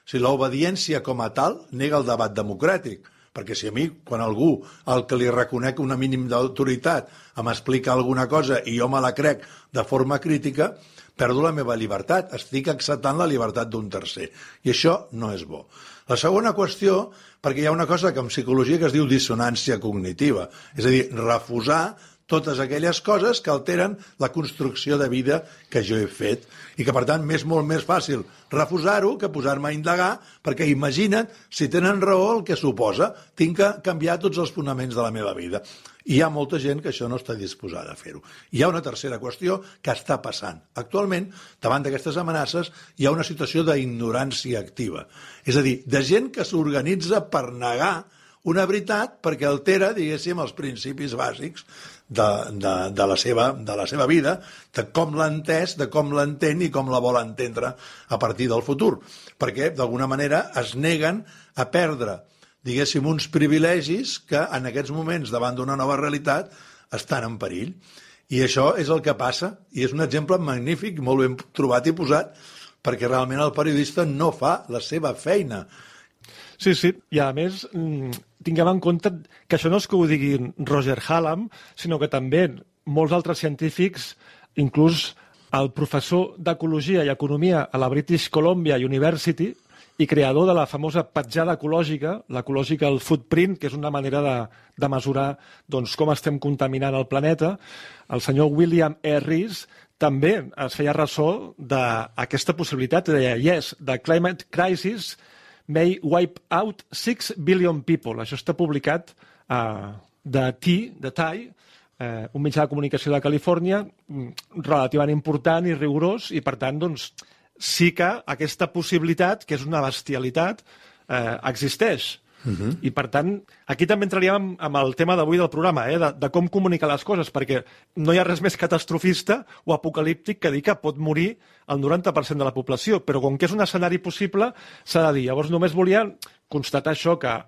si l'obediència com a tal nega el debat democràtic, perquè si a mi, quan algú al que li reconec una mínim d'autoritat em explica alguna cosa i jo me la crec de forma crítica, perdo la meva llibertat, estic acceptant la llibertat d'un tercer. I això no és bo. La segona qüestió, perquè hi ha una cosa que en psicologia que es diu dissonància cognitiva, és a dir, refusar totes aquelles coses que alteren la construcció de vida que jo he fet i que, per tant, m'és molt més fàcil refusar-ho que posar-me a indagar perquè imagina't si tenen raó el que suposa tinc que canviar tots els fonaments de la meva vida. I hi ha molta gent que això no està disposada a fer-ho. Hi ha una tercera qüestió que està passant. Actualment, davant d'aquestes amenaces, hi ha una situació d'ignorància activa. És a dir, de gent que s'organitza per negar una veritat perquè altera, diguéssim, els principis bàsics de, de, de, la seva, de la seva vida, de com l'ha entès, de com l'entén i com la vol entendre a partir del futur. Perquè, d'alguna manera, es neguen a perdre, diguéssim, uns privilegis que en aquests moments, davant d'una nova realitat, estan en perill. I això és el que passa, i és un exemple magnífic, molt ben trobat i posat, perquè realment el periodista no fa la seva feina Sí, sí, i a més mm, tinguem en compte que això no és que ho digui Roger Hallam, sinó que també molts altres científics, inclús el professor d'Ecologia i Economia a la British Columbia University i creador de la famosa petjada ecològica, l'ecological footprint, que és una manera de, de mesurar doncs, com estem contaminant el planeta, el senyor William E. Rees també es feia ressò d'aquesta possibilitat, deia, yes, the climate crisis may wipe out 6 billion people. Això està publicat uh, de T, de TAI, eh, un mitjà de comunicació de Califòrnia mm, relativament important i rigorós i, per tant, doncs, sí que aquesta possibilitat, que és una bestialitat, eh, existeix. Uh -huh. I, per tant, aquí també entraríem amb, amb el tema d'avui del programa, eh, de, de com comunicar les coses, perquè no hi ha res més catastrofista o apocalíptic que dir que pot morir el 90% de la població, però com que és un escenari possible, s'ha de dir. Llavors, només volia constatar això, que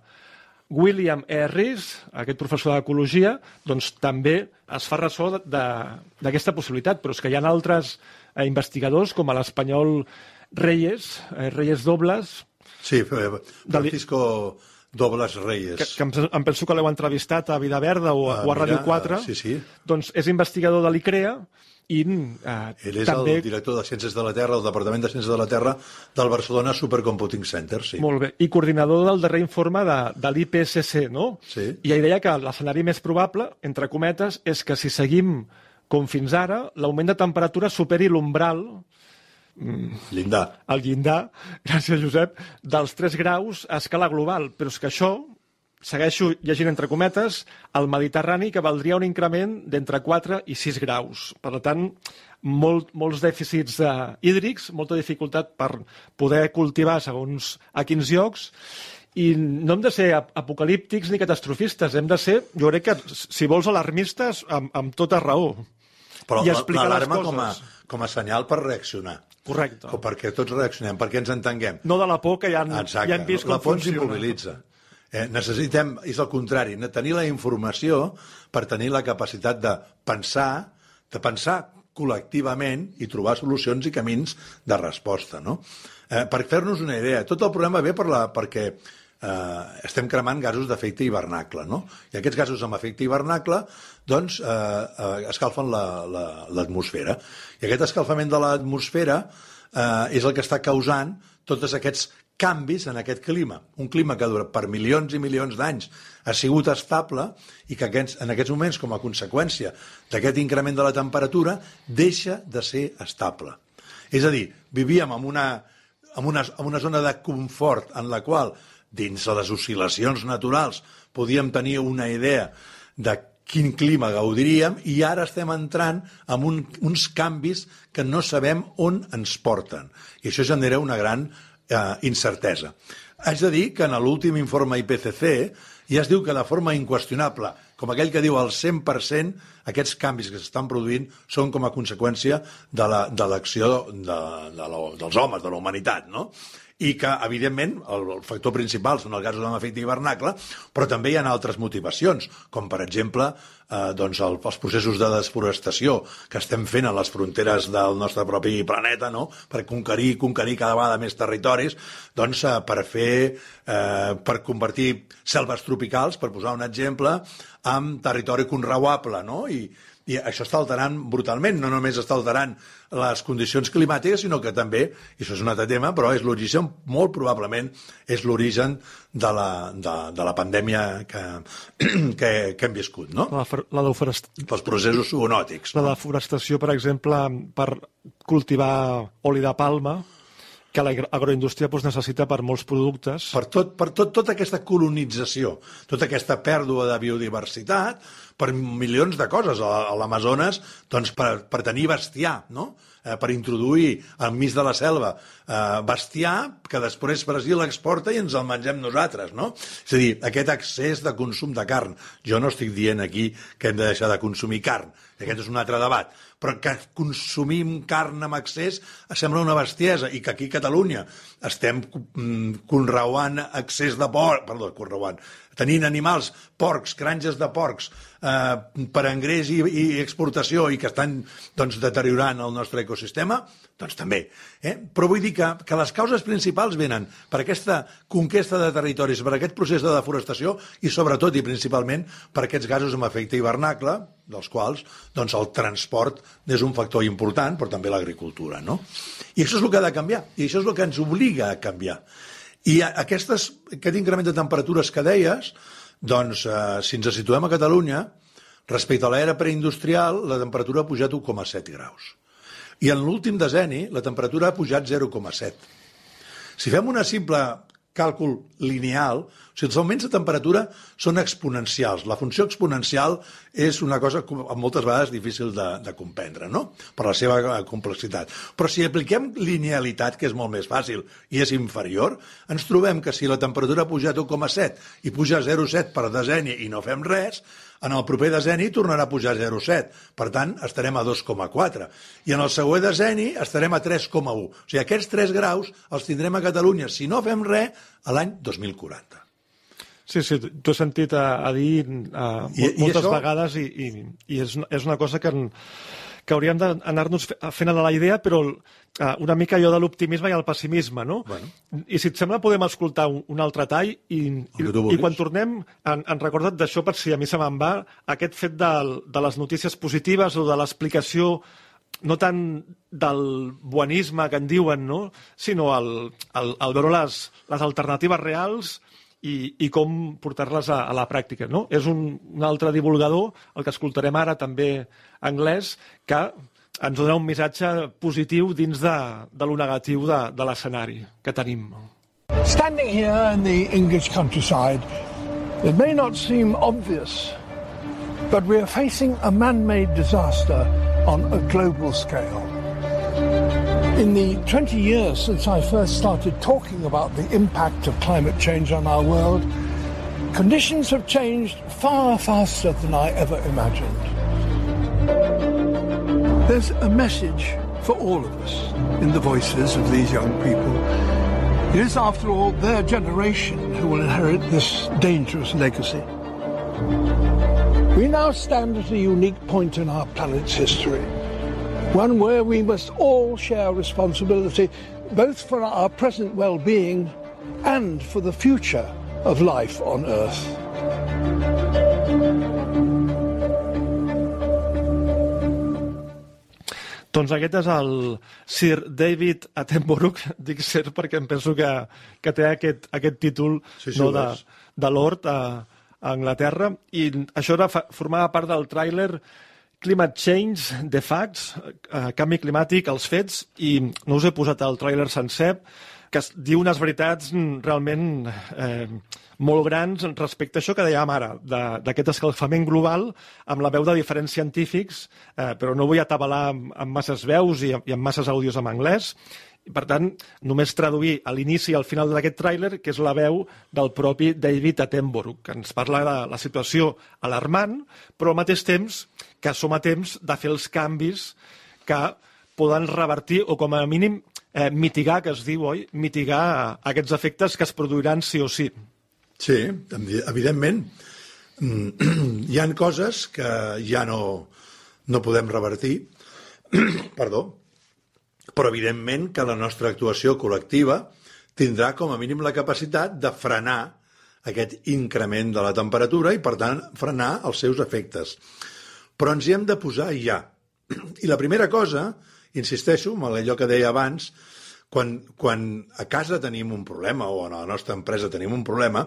William E. Rees, aquest professor d'ecologia, doncs també es fa ressò d'aquesta possibilitat, però és que hi ha altres eh, investigadors, com a l'espanyol Reyes, eh, Reyes Dobles... Sí, eh, Francisco Dobles Reyes. Que, que em, em penso que l'heu entrevistat a Vida Verda o, ah, o a Ràdio 4. Sí, sí. Doncs és investigador de l'ICREA i eh, Ell és també... el director de Ciències de la Terra, el Departament de Ciències de la Terra del Barcelona Supercomputing Center, sí. Molt bé. I coordinador del darrer informe de, de l'IPSC, no? Sí. I ell deia que l'escenari més probable, entre cometes, és que si seguim com fins ara, l'augment de temperatura superi l'umbral Llindar. El llindar, gràcies Josep, dels 3 graus a escala global. Però és que això, segueixo llegint entre cometes, al Mediterrani que valdria un increment d'entre 4 i 6 graus. Per tant, molt, molts dèficits eh, hídrics, molta dificultat per poder cultivar segons a quins llocs, i no hem de ser apocalíptics ni catastrofistes, hem de ser, jo crec que, si vols, alarmistes amb, amb tota raó. Però l'alarma com, a, com a senyal per reaccionar. Correcte. O perquè tots reaccionem, perquè ens entenguem. No de la por que ja han, Exacte. ja han vist com la por ens immobilitza. Eh, necessitem, és el contrari, tenir la informació per tenir la capacitat de pensar, de pensar col·lectivament i trobar solucions i camins de resposta. No? Eh, per fer-nos una idea, tot el problema ve per la, perquè eh, estem cremant gasos d'efecte hivernacle, no? I aquests gasos amb efecte hivernacle, doncs, eh, eh, escalfen l'atmosfera. La, la, I aquest escalfament de l'atmosfera eh, és el que està causant tots aquests canvis en aquest clima. Un clima que dura per milions i milions d'anys ha sigut estable i que aquests, en aquests moments, com a conseqüència d'aquest increment de la temperatura, deixa de ser estable. És a dir, vivíem en una, en una, en una zona de confort en la qual dins de les oscil·lacions naturals podíem tenir una idea de quin clima gaudiríem i ara estem entrant en un, uns canvis que no sabem on ens porten. I això genera una gran eh, incertesa. Haig de dir que en l'últim informe IPCC ja es diu que de forma inqüestionable, com aquell que diu al 100%, aquests canvis que s'estan produint són com a conseqüència de l'acció la, de, de, de, de, dels homes, de la humanitat, no? I que, evidentment, el, factor principal són els gasos amb efecte hivernacle, però també hi ha altres motivacions, com, per exemple, eh, doncs el, els processos de desforestació que estem fent a les fronteres del nostre propi planeta, no?, per conquerir conquerir cada vegada més territoris, doncs eh, per fer, eh, per convertir selves tropicals, per posar un exemple, en territori conreuable, no?, i, i això està alterant brutalment, no només està alterant les condicions climàtiques, sinó que també, i això és un altre tema, però és l'origen, molt probablement, és l'origen de, la, de, de la pandèmia que, que, que hem viscut, no? La, la deforest... Els processos zoonòtics. La no? deforestació, per exemple, per cultivar oli de palma, que l'agroindústria doncs, necessita per molts productes. Per, tot, per tot, tota aquesta colonització, tota aquesta pèrdua de biodiversitat, per milions de coses. A l'Amazones, doncs, per, per tenir bestiar, no? eh, per introduir al mig de la selva eh, bestiar que després Brasil exporta i ens el mengem nosaltres, no? És a dir, aquest excés de consum de carn. Jo no estic dient aquí que hem de deixar de consumir carn, aquest és un altre debat, però que consumim carn amb excés sembla una bestiesa. I que aquí a Catalunya estem mm, conreuant excés de porc, perdó, conreuant, tenint animals, porcs, granges de porcs, eh, per engrés i, i exportació i que estan doncs, deteriorant el nostre ecosistema, doncs també. Eh? Però vull dir que, que les causes principals venen per aquesta conquesta de territoris, per aquest procés de deforestació i sobretot i principalment per aquests gasos amb efecte hivernacle, dels quals doncs, el transport és un factor important, però també l'agricultura. No? I això és el que ha de canviar, i això és el que ens obliga a canviar. I aquestes, aquest increment de temperatures que deies, doncs, eh, si ens situem a Catalunya, respecte a l'era preindustrial, la temperatura ha pujat 1,7 graus. I en l'últim decenni, la temperatura ha pujat 0,7. Si fem una simple càlcul lineal, o sigui, els augments de temperatura són exponencials. La funció exponencial és una cosa moltes vegades difícil de, de comprendre, no? per la seva eh, complexitat. Però si apliquem linealitat, que és molt més fàcil i és inferior, ens trobem que si la temperatura puja a 1,7 i puja a 0,7 per deseni i no fem res, en el proper deseni tornarà a pujar 0,7. Per tant, estarem a 2,4. I en el següent deseni estarem a 3,1. O sigui, aquests 3 graus els tindrem a Catalunya, si no fem res, a l'any 2040. Sí, sí, t'ho he sentit a, a dir a, I, moltes i això... vegades i, i, i és, és una cosa que, que hauríem d'anar-nos fent a la idea, però uh, una mica allò de l'optimisme i el pessimisme, no? Bueno. I si et sembla podem escoltar un, un altre tall i, i, i quan tornem en, en recorda't d'això per si a mi se me'n va, aquest fet de, de les notícies positives o de l'explicació no tant del buenisme que en diuen, no? sinó el, el, el veure les, les alternatives reals i, i com portar-les a, a la pràctica. No? És un, un altre divulgador, el que escoltarem ara també anglès, que ens donarà un missatge positiu dins de, de lo negatiu de, de l'escenari que tenim. Standing here in the English countryside, it may not seem obvious, but we are facing a man-made disaster on a global scale. In the 20 years since I first started talking about the impact of climate change on our world, conditions have changed far faster than I ever imagined. There's a message for all of us in the voices of these young people. It is, after all, their generation who will inherit this dangerous legacy. We now stand at a unique point in our planet's history, one where we must all share responsibility both for our present well-being and for the future of life on Earth. Doncs aquest és el Sir David Attenborough, dic Sir perquè em penso que, que té aquest, aquest títol sí, sí, no, de, de Lord a, a Anglaterra, i això era, formava part del tràiler Climate Change, The Facts, eh, Canvi Climàtic, els fets, i no us he posat el tràiler sencer, que diu unes veritats realment eh, molt grans respecte a això que dèiem ara, d'aquest escalfament global, amb la veu de diferents científics, eh, però no vull atabalar amb, amb masses veus i, i amb masses àudios en anglès, per tant, només traduir a l'inici i al final d'aquest tràiler, que és la veu del propi David Attenborough, que ens parla de la situació alarmant, però al mateix temps que som a temps de fer els canvis que poden revertir o com a mínim eh, mitigar, que es diu, oi? Mitigar aquests efectes que es produiran sí o sí. Sí, evidentment. Mm, hi han coses que ja no, no podem revertir, perdó, però evidentment que la nostra actuació col·lectiva tindrà com a mínim la capacitat de frenar aquest increment de la temperatura i, per tant, frenar els seus efectes. Però ens hi hem de posar ja. I la primera cosa insisteixo en allò que deia abans, quan, quan a casa tenim un problema o a la nostra empresa tenim un problema,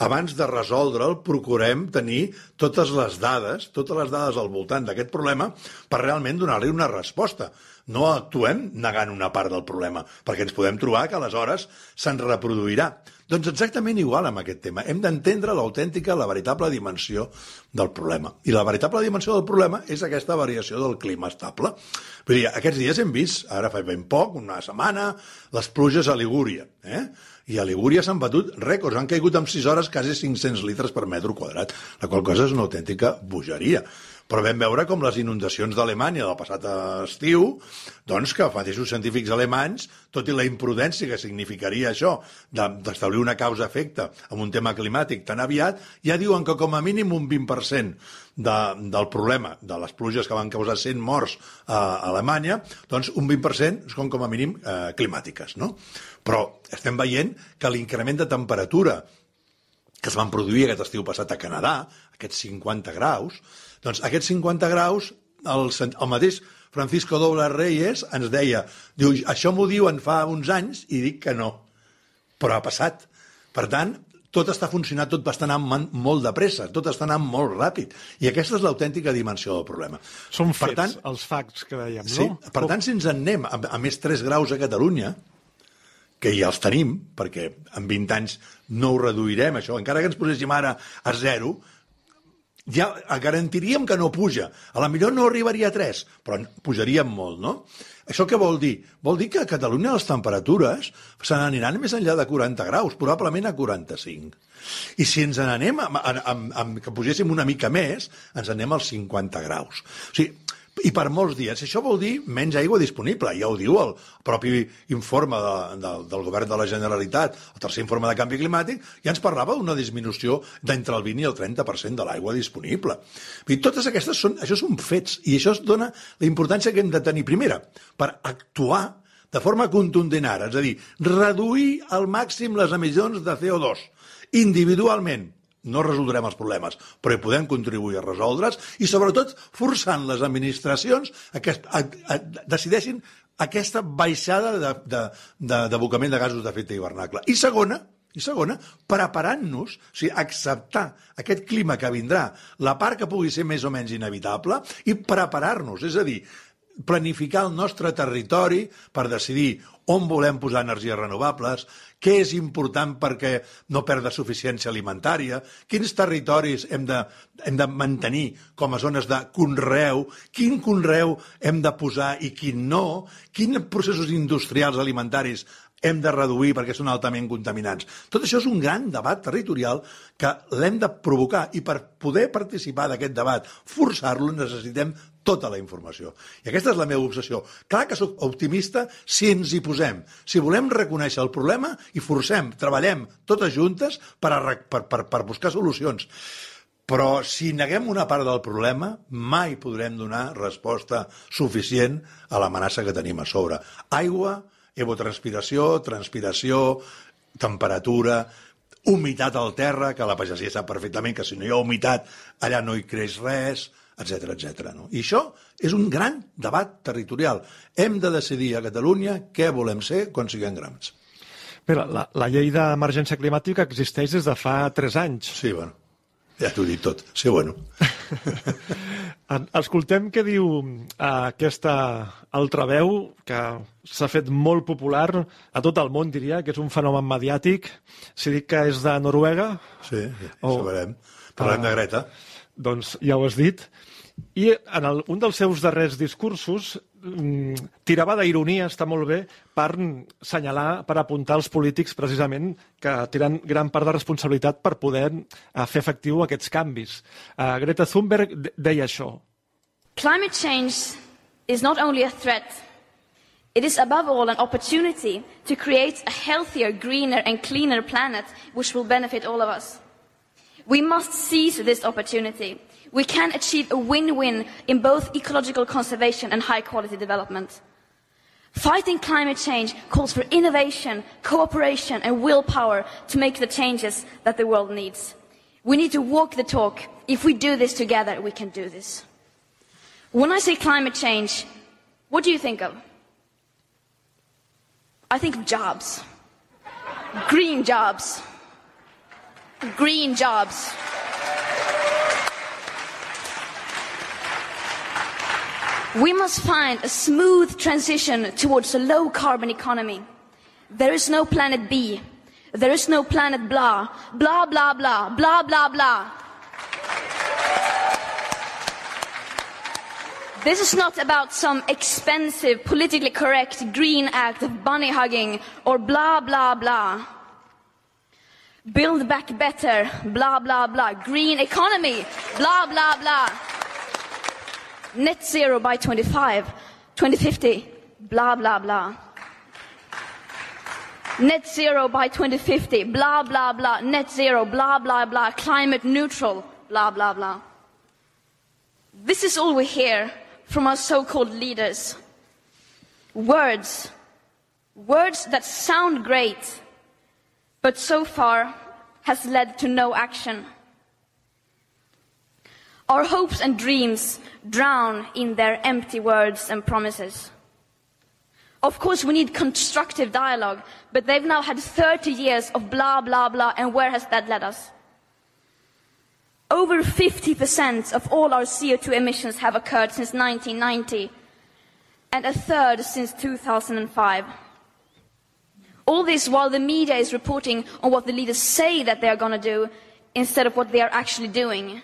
abans de resoldre'l, procurem tenir totes les dades, totes les dades al voltant d'aquest problema per realment donar-li una resposta. No actuem negant una part del problema, perquè ens podem trobar que aleshores se'n reproduirà. Doncs exactament igual amb aquest tema. Hem d'entendre l'autèntica, la veritable dimensió del problema. I la veritable dimensió del problema és aquesta variació del clima estable. Vull dir, aquests dies hem vist, ara fa ben poc, una setmana, les pluges a Ligúria. Eh? I a Ligúria s'han batut rècords, han caigut en 6 hores quasi 500 litres per metre quadrat, la qual cosa és una autèntica bogeria. Però vam veure com les inundacions d'Alemanya del passat estiu, doncs que mateixos científics alemanys, tot i la imprudència que significaria això, d'establir una causa-efecte en un tema climàtic tan aviat, ja diuen que com a mínim un 20% de, del problema de les pluges que van causar 100 morts a Alemanya, doncs un 20% són com a mínim eh, climàtiques, no? Però estem veient que l'increment de temperatura que es van produir aquest estiu passat a Canadà, aquests 50 graus, doncs aquests 50 graus, el, el mateix Francisco Doble Reyes ens deia, diu, això m'ho diuen fa uns anys i dic que no, però ha passat. Per tant, tot està funcionant, tot està anant molt de pressa, tot està anant molt ràpid. I aquesta és l'autèntica dimensió del problema. Són fets, per tant, els facts que dèiem, sí, no? Per tant, si ens en anem a, a més 3 graus a Catalunya, que ja els tenim, perquè en 20 anys no ho reduirem, això, encara que ens poséssim ara a zero, ja garantiríem que no puja. A la millor no arribaria a 3, però pujaríem molt, no? Això què vol dir? Vol dir que a Catalunya les temperatures se n'aniran més enllà de 40 graus, probablement a 45. I si ens n'anem, amb, que pugéssim una mica més, ens anem als 50 graus. O sigui, i per molts dies. Això vol dir menys aigua disponible, ja ho diu el propi informe de, de, del govern de la Generalitat, el tercer informe de canvi climàtic, ja ens parlava d'una disminució d'entre el 20 i el 30% de l'aigua disponible. I totes aquestes són, això són fets, i això es dona la importància que hem de tenir primera, per actuar de forma contundent ara, és a dir, reduir al màxim les emissions de CO2 individualment, no resoldrem els problemes, però hi podem contribuir a resoldre's i, sobretot, forçant les administracions a que a, a, decideixin aquesta baixada d'abocament de, de, de gasos d'efecte hivernacle. I segona, i segona, preparant-nos, o sigui, acceptar aquest clima que vindrà, la part que pugui ser més o menys inevitable, i preparar-nos, és a dir, planificar el nostre territori per decidir on volem posar energies renovables, què és important perquè no perda suficiència alimentària, quins territoris hem de, hem de mantenir com a zones de conreu, quin conreu hem de posar i quin no, quins processos industrials alimentaris hem de reduir perquè són altament contaminants. Tot això és un gran debat territorial que l'hem de provocar i per poder participar d'aquest debat, forçar-lo, necessitem tota la informació. I aquesta és la meva obsessió. Clar que sóc optimista si ens hi posem, si volem reconèixer el problema i forcem, treballem totes juntes per, a, per, per, per buscar solucions. Però si neguem una part del problema, mai podrem donar resposta suficient a l'amenaça que tenim a sobre. Aigua, evotranspiració, transpiració, temperatura, humitat al terra, que la pagesia sap perfectament que si no hi ha humitat allà no hi creix res, etc etc. No? I això és un gran debat territorial. Hem de decidir a Catalunya què volem ser quan siguem grans. Bé, la, la llei d'emergència climàtica existeix des de fa 3 anys. Sí, bueno, ja t'ho dic tot. Sí, bueno. Escoltem què diu uh, aquesta altra veu que s'ha fet molt popular a tot el món, diria, que és un fenomen mediàtic. Si dic que és de Noruega... Sí, ja ho sabrem. Parlem uh, de Greta. Doncs ja ho has dit. I en el, un dels seus darrers discursos mm, tirava d'ironia, està molt bé, per senyalar, per apuntar als polítics precisament que tenen gran part de responsabilitat per poder uh, fer efectiu aquests canvis. Uh, Greta Thunberg deia això. Climate change is not only a threat, it is above all an opportunity to create a healthier, greener and cleaner planet which will benefit all of us. We must seize this opportunity we can achieve a win-win in both ecological conservation and high-quality development. Fighting climate change calls for innovation, cooperation and willpower to make the changes that the world needs. We need to walk the talk. If we do this together, we can do this. When I say climate change, what do you think of? I think of jobs. Green jobs. Green jobs. We must find a smooth transition towards a low carbon economy. There is no planet B. There is no planet blah. Blah, blah, blah. Blah, blah, blah. This is not about some expensive, politically correct green act of bunny hugging or blah, blah, blah. Build back better, blah, blah, blah. Green economy, blah, blah, blah net zero by 25, 2050, blah, blah, blah. Net zero by 2050, blah, blah, blah. Net zero, blah, blah, blah. Climate neutral, blah, blah, blah. This is all we hear from our so-called leaders. Words. Words that sound great, but so far has led to no action. Our hopes and dreams drown in their empty words and promises. Of course, we need constructive dialogue, but they've now had 30 years of blah, blah, blah, and where has that led us? Over 50% of all our CO2 emissions have occurred since 1990, and a third since 2005. All this while the media is reporting on what the leaders say that they are going to do instead of what they are actually doing.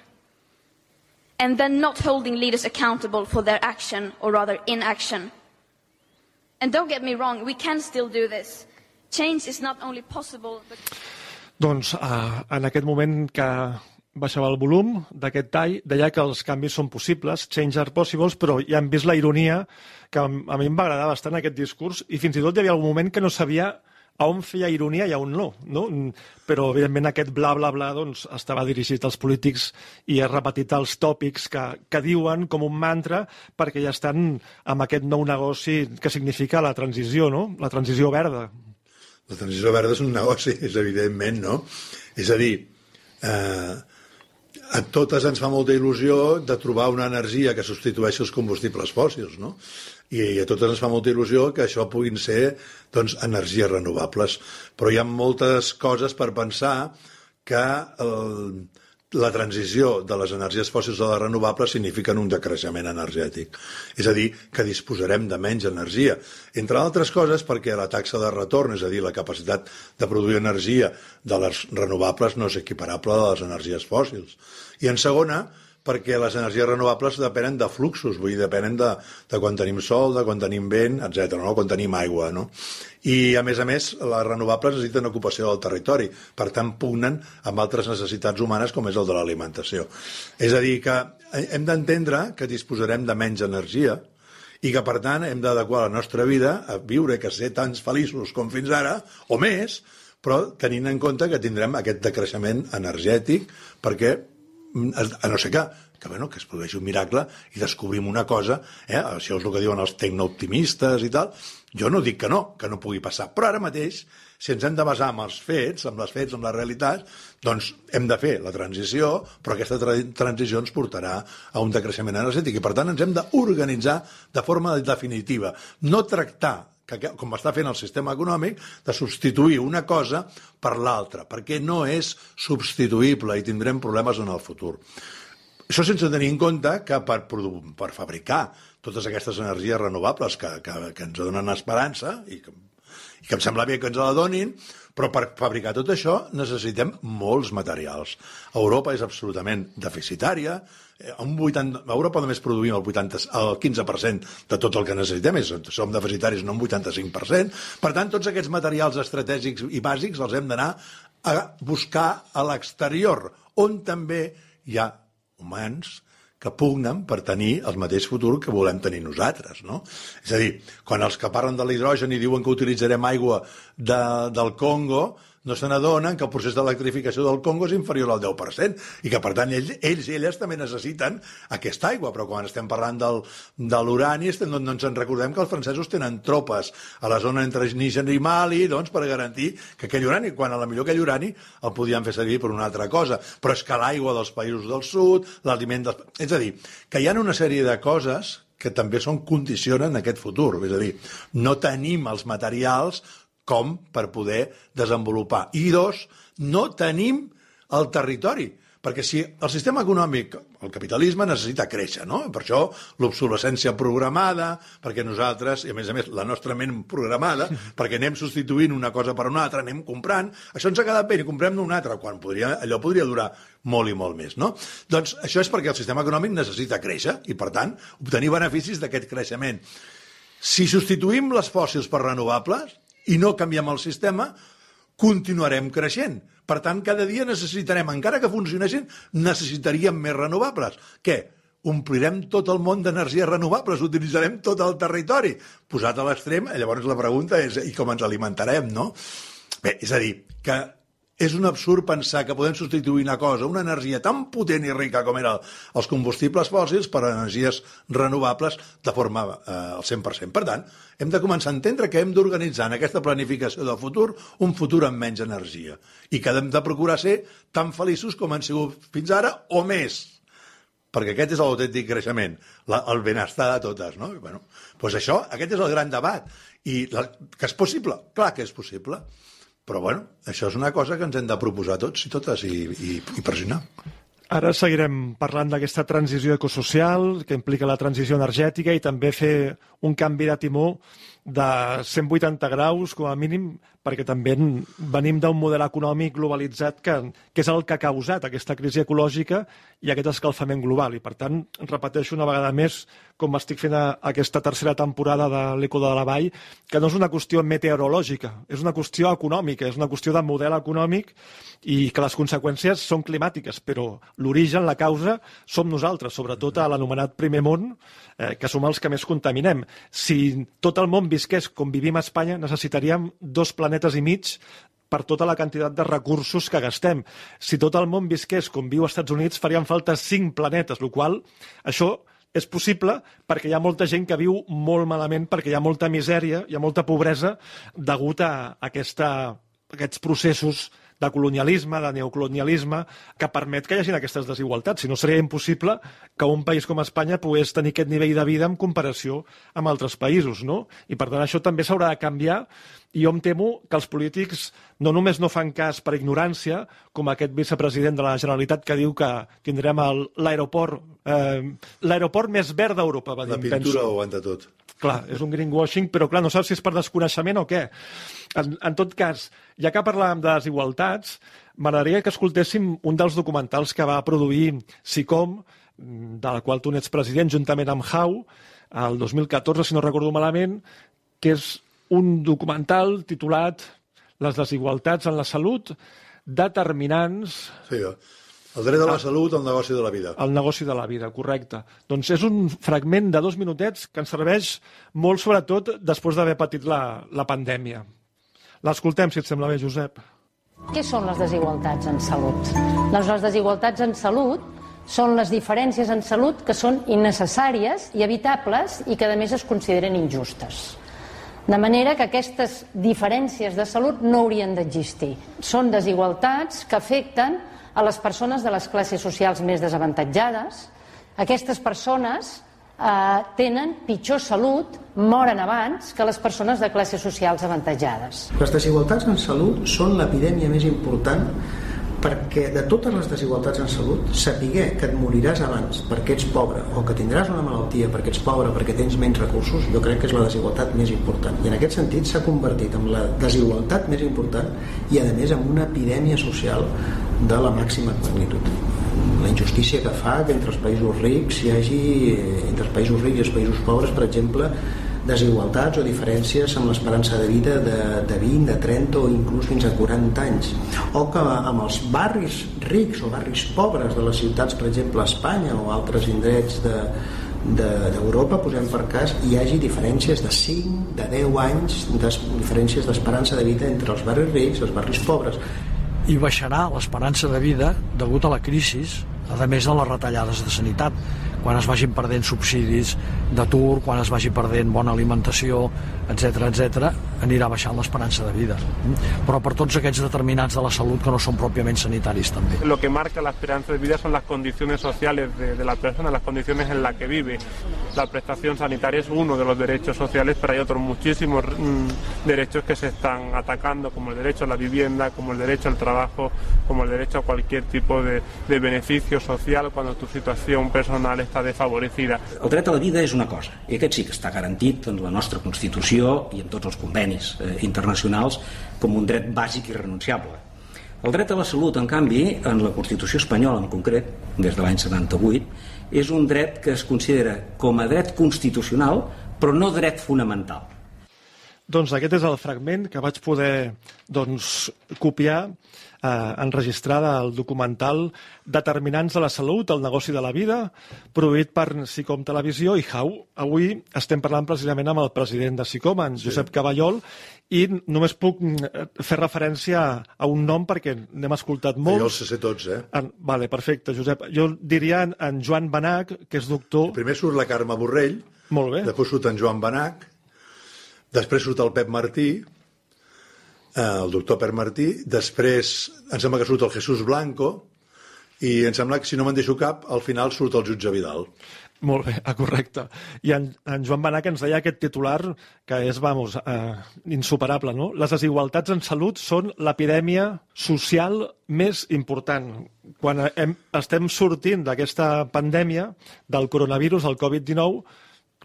And then not holding leaders accountable for their action, or rather inaction. And don't get me wrong, we can still do this. Change is not only possible, but... Doncs uh, en aquest moment que baixava el volum d'aquest tall, deia que els canvis són possibles, change are possibles, però ja hem vist la ironia que a mi em va agradar bastant aquest discurs i fins i tot hi havia algun moment que no sabia a on feia ironia i a on no, no? Però, evidentment, aquest bla, bla, bla doncs, estava dirigit als polítics i ha repetit els tòpics que, que diuen com un mantra perquè ja estan amb aquest nou negoci que significa la transició, no? La transició verda. La transició verda és un negoci, és evidentment, no? És a dir, eh, a totes ens fa molta il·lusió de trobar una energia que substitueixi els combustibles fòssils, no? I, a totes ens fa molta il·lusió que això puguin ser doncs, energies renovables. Però hi ha moltes coses per pensar que el, la transició de les energies fòssils a les renovables signifiquen un decreixement energètic. És a dir, que disposarem de menys energia. Entre altres coses perquè la taxa de retorn, és a dir, la capacitat de produir energia de les renovables no és equiparable a les energies fòssils. I en segona, perquè les energies renovables depenen de fluxos, vull dir, depenen de, de quan tenim sol, de quan tenim vent, etc. no? quan tenim aigua. No? I, a més a més, les renovables necessiten ocupació del territori, per tant, pugnen amb altres necessitats humanes, com és el de l'alimentació. És a dir, que hem d'entendre que disposarem de menys energia, i que, per tant, hem d'adequar la nostra vida a viure, que ser tants feliços com fins ara, o més, però tenint en compte que tindrem aquest decreixement energètic, perquè a no ser que, que, bueno, que es produeixi un miracle i descobrim una cosa, eh? això és el que diuen els tecnooptimistes i tal, jo no dic que no, que no pugui passar, però ara mateix, si ens hem de basar en els fets, amb les fets, amb la realitat, doncs hem de fer la transició, però aquesta tra transició ens portarà a un decreixement energètic i, per tant, ens hem d'organitzar de forma definitiva. No tractar que, com està fent el sistema econòmic, de substituir una cosa per l'altra, perquè no és substituïble i tindrem problemes en el futur. Això sense tenir en compte que per, per fabricar totes aquestes energies renovables que, que, que ens donen esperança i que, i que em sembla bé que ens la donin, però per fabricar tot això necessitem molts materials. Europa és absolutament deficitària, Eh, un 80, a Europa només produïm el, 80, el 15% de tot el que necessitem, és, som deficitaris no un 85%, per tant tots aquests materials estratègics i bàsics els hem d'anar a buscar a l'exterior, on també hi ha humans que pugnen per tenir el mateix futur que volem tenir nosaltres, no? És a dir, quan els que parlen de l'hidrogen i diuen que utilitzarem aigua de, del Congo, no se n'adonen que el procés d'electrificació del Congo és inferior al 10% i que, per tant, ells, ells i elles també necessiten aquesta aigua. Però quan estem parlant del, de l'urani no, no ens en recordem que els francesos tenen tropes a la zona entre Níger i Mali doncs, per garantir que aquell urani, quan a la millor aquell urani el podien fer servir per una altra cosa. Però és que l'aigua dels països del sud, l'aliment dels... És a dir, que hi ha una sèrie de coses que també són condicionen aquest futur. És a dir, no tenim els materials com per poder desenvolupar. I dos, no tenim el territori, perquè si el sistema econòmic, el capitalisme, necessita créixer, no? Per això l'obsolescència programada, perquè nosaltres, i a més a més la nostra ment programada, perquè anem substituint una cosa per una altra, anem comprant, això ens ha quedat bé i comprem una altra, quan podria, allò podria durar molt i molt més, no? Doncs això és perquè el sistema econòmic necessita créixer i, per tant, obtenir beneficis d'aquest creixement. Si substituïm les fòssils per renovables, i no canviem el sistema, continuarem creixent. Per tant, cada dia necessitarem, encara que funcionessin, necessitaríem més renovables. Què? Omplirem tot el món d'energies renovables, utilitzarem tot el territori. Posat a l'extrem, llavors la pregunta és i com ens alimentarem, no? Bé, és a dir, que és un absurd pensar que podem substituir una cosa, una energia tan potent i rica com eren els combustibles fòssils per energies renovables de forma eh, al 100%. Per tant, hem de començar a entendre que hem d'organitzar en aquesta planificació del futur un futur amb menys energia i que hem de procurar ser tan feliços com han sigut fins ara o més perquè aquest és l'autèntic creixement, la, el benestar de totes, no? bueno, doncs això, aquest és el gran debat. I la, que és possible? Clar que és possible. Però, bueno, això és una cosa que ens hem de proposar tots i totes i, i, i pressionar. Ara seguirem parlant d'aquesta transició ecosocial que implica la transició energètica i també fer un canvi de timó de 180 graus, com a mínim, perquè també venim d'un model econòmic globalitzat que, que és el que ha causat aquesta crisi ecològica i aquest escalfament global. I, per tant, repeteixo una vegada més, com estic fent a, aquesta tercera temporada de l'Eco de la Vall, que no és una qüestió meteorològica, és una qüestió econòmica, és una qüestió de model econòmic i que les conseqüències són climàtiques, però l'origen, la causa, som nosaltres, sobretot a l'anomenat primer món, eh, que som els que més contaminem. Si tot el món visqués com vivim a Espanya, necessitaríem dos planetes i mig per tota la quantitat de recursos que gastem. Si tot el món visqués com viu als Estats Units, farien falta cinc planetes, el qual això és possible perquè hi ha molta gent que viu molt malament, perquè hi ha molta misèria, hi ha molta pobresa degut a aquesta, a aquests processos de colonialisme, de neocolonialisme, que permet que hi hagin aquestes desigualtats. Si no, seria impossible que un país com Espanya pogués tenir aquest nivell de vida en comparació amb altres països, no? I per tant això també s'haurà de canviar i jo em temo que els polítics no només no fan cas per ignorància, com aquest vicepresident de la Generalitat que diu que tindrem l'aeroport eh, l'aeroport més verd d'Europa, va dir. La pintura penso. ho aguanta tot. Clar, és un greenwashing, però clar, no saps si és per desconeixement o què. En, en tot cas, ja que parlàvem de desigualtats, m'agradaria que escoltéssim un dels documentals que va produir SICOM, de la qual tu n'ets president, juntament amb Hau, el 2014, si no recordo malament, que és un documental titulat Les desigualtats en la salut determinants... Sí, el dret a la ah. salut, el negoci de la vida. El negoci de la vida, correcte. Doncs és un fragment de dos minutets que ens serveix molt, sobretot, després d'haver patit la, la pandèmia. L'escoltem, si et sembla bé, Josep. Què són les desigualtats en salut? Doncs les desigualtats en salut són les diferències en salut que són innecessàries i evitables i que, a més, es consideren injustes. De manera que aquestes diferències de salut no haurien d'existir. Són desigualtats que afecten a les persones de les classes socials més desavantatjades. Aquestes persones eh, tenen pitjor salut, moren abans que les persones de classes socials avantatjades. Les desigualtats en salut són l'epidèmia més important perquè de totes les desigualtats en salut sapiguer que et moriràs abans perquè ets pobre o que tindràs una malaltia perquè ets pobre perquè tens menys recursos jo crec que és la desigualtat més important i en aquest sentit s'ha convertit en la desigualtat més important i a més en una epidèmia social de la màxima magnitud la injustícia que fa que entre els països rics hi hagi entre els països rics i els països pobres per exemple desigualtats o diferències amb l'esperança de vida de, de 20, de 30 o inclús fins a 40 anys o que amb els barris rics o barris pobres de les ciutats per exemple a Espanya o altres indrets de, d'Europa, de, posem per cas, hi hagi diferències de 5, de 10 anys, de diferències d'esperança de vida entre els barris rics i els barris pobres. I baixarà l'esperança de vida degut a la crisi, a més de les retallades de sanitat quan es vagin perdent subsidis d'atur, quan es vagi perdent bona alimentació, etc etc, anirà baixant l'esperança de vida. Però per tots aquests determinants de la salut que no són pròpiament sanitaris també. Lo que marca la esperanza de vida son las condiciones sociales de, de la persona, las condiciones en las que vive. La prestación sanitaria es uno de los derechos sociales, pero hay otros muchísimos mmm, derechos que se están atacando, como el derecho a la vivienda, como el derecho al trabajo, como el derecho a cualquier tipo de, de beneficio social cuando tu situación personal está desfavorecida. El dret a la vida és una cosa, i aquest sí que està garantit en la nostra Constitució i en tots els convenis eh, internacionals com un dret bàsic i renunciable. El dret a la salut, en canvi, en la Constitució espanyola en concret, des de l'any 78, és un dret que es considera com a dret constitucional, però no dret fonamental. Doncs aquest és el fragment que vaig poder doncs, copiar eh, enregistrada al documental Determinants de la salut, el negoci de la vida, produït per SICOM Televisió i HAU. Avui estem parlant precisament amb el president de SICOM, en Josep sí. Cavallol, i només puc eh, fer referència a un nom perquè n'hem escoltat molts. Jo els sé tots, eh? En, vale, perfecte, Josep. Jo diria en, en Joan Benac, que és doctor... Primer surt la Carme Borrell, Molt bé. després surt en Joan Benac, després surt el Pep Martí, Eh, el doctor Per Martí, després em sembla que surt el Jesús Blanco, i em sembla que, si no me'n deixo cap, al final surt el jutge Vidal. Molt bé, ah, correcte. I en, en Joan Benac ens deia aquest titular que és, vamos, eh, insuperable, no? Les desigualtats en salut són l'epidèmia social més important. Quan hem, estem sortint d'aquesta pandèmia del coronavirus, el Covid-19,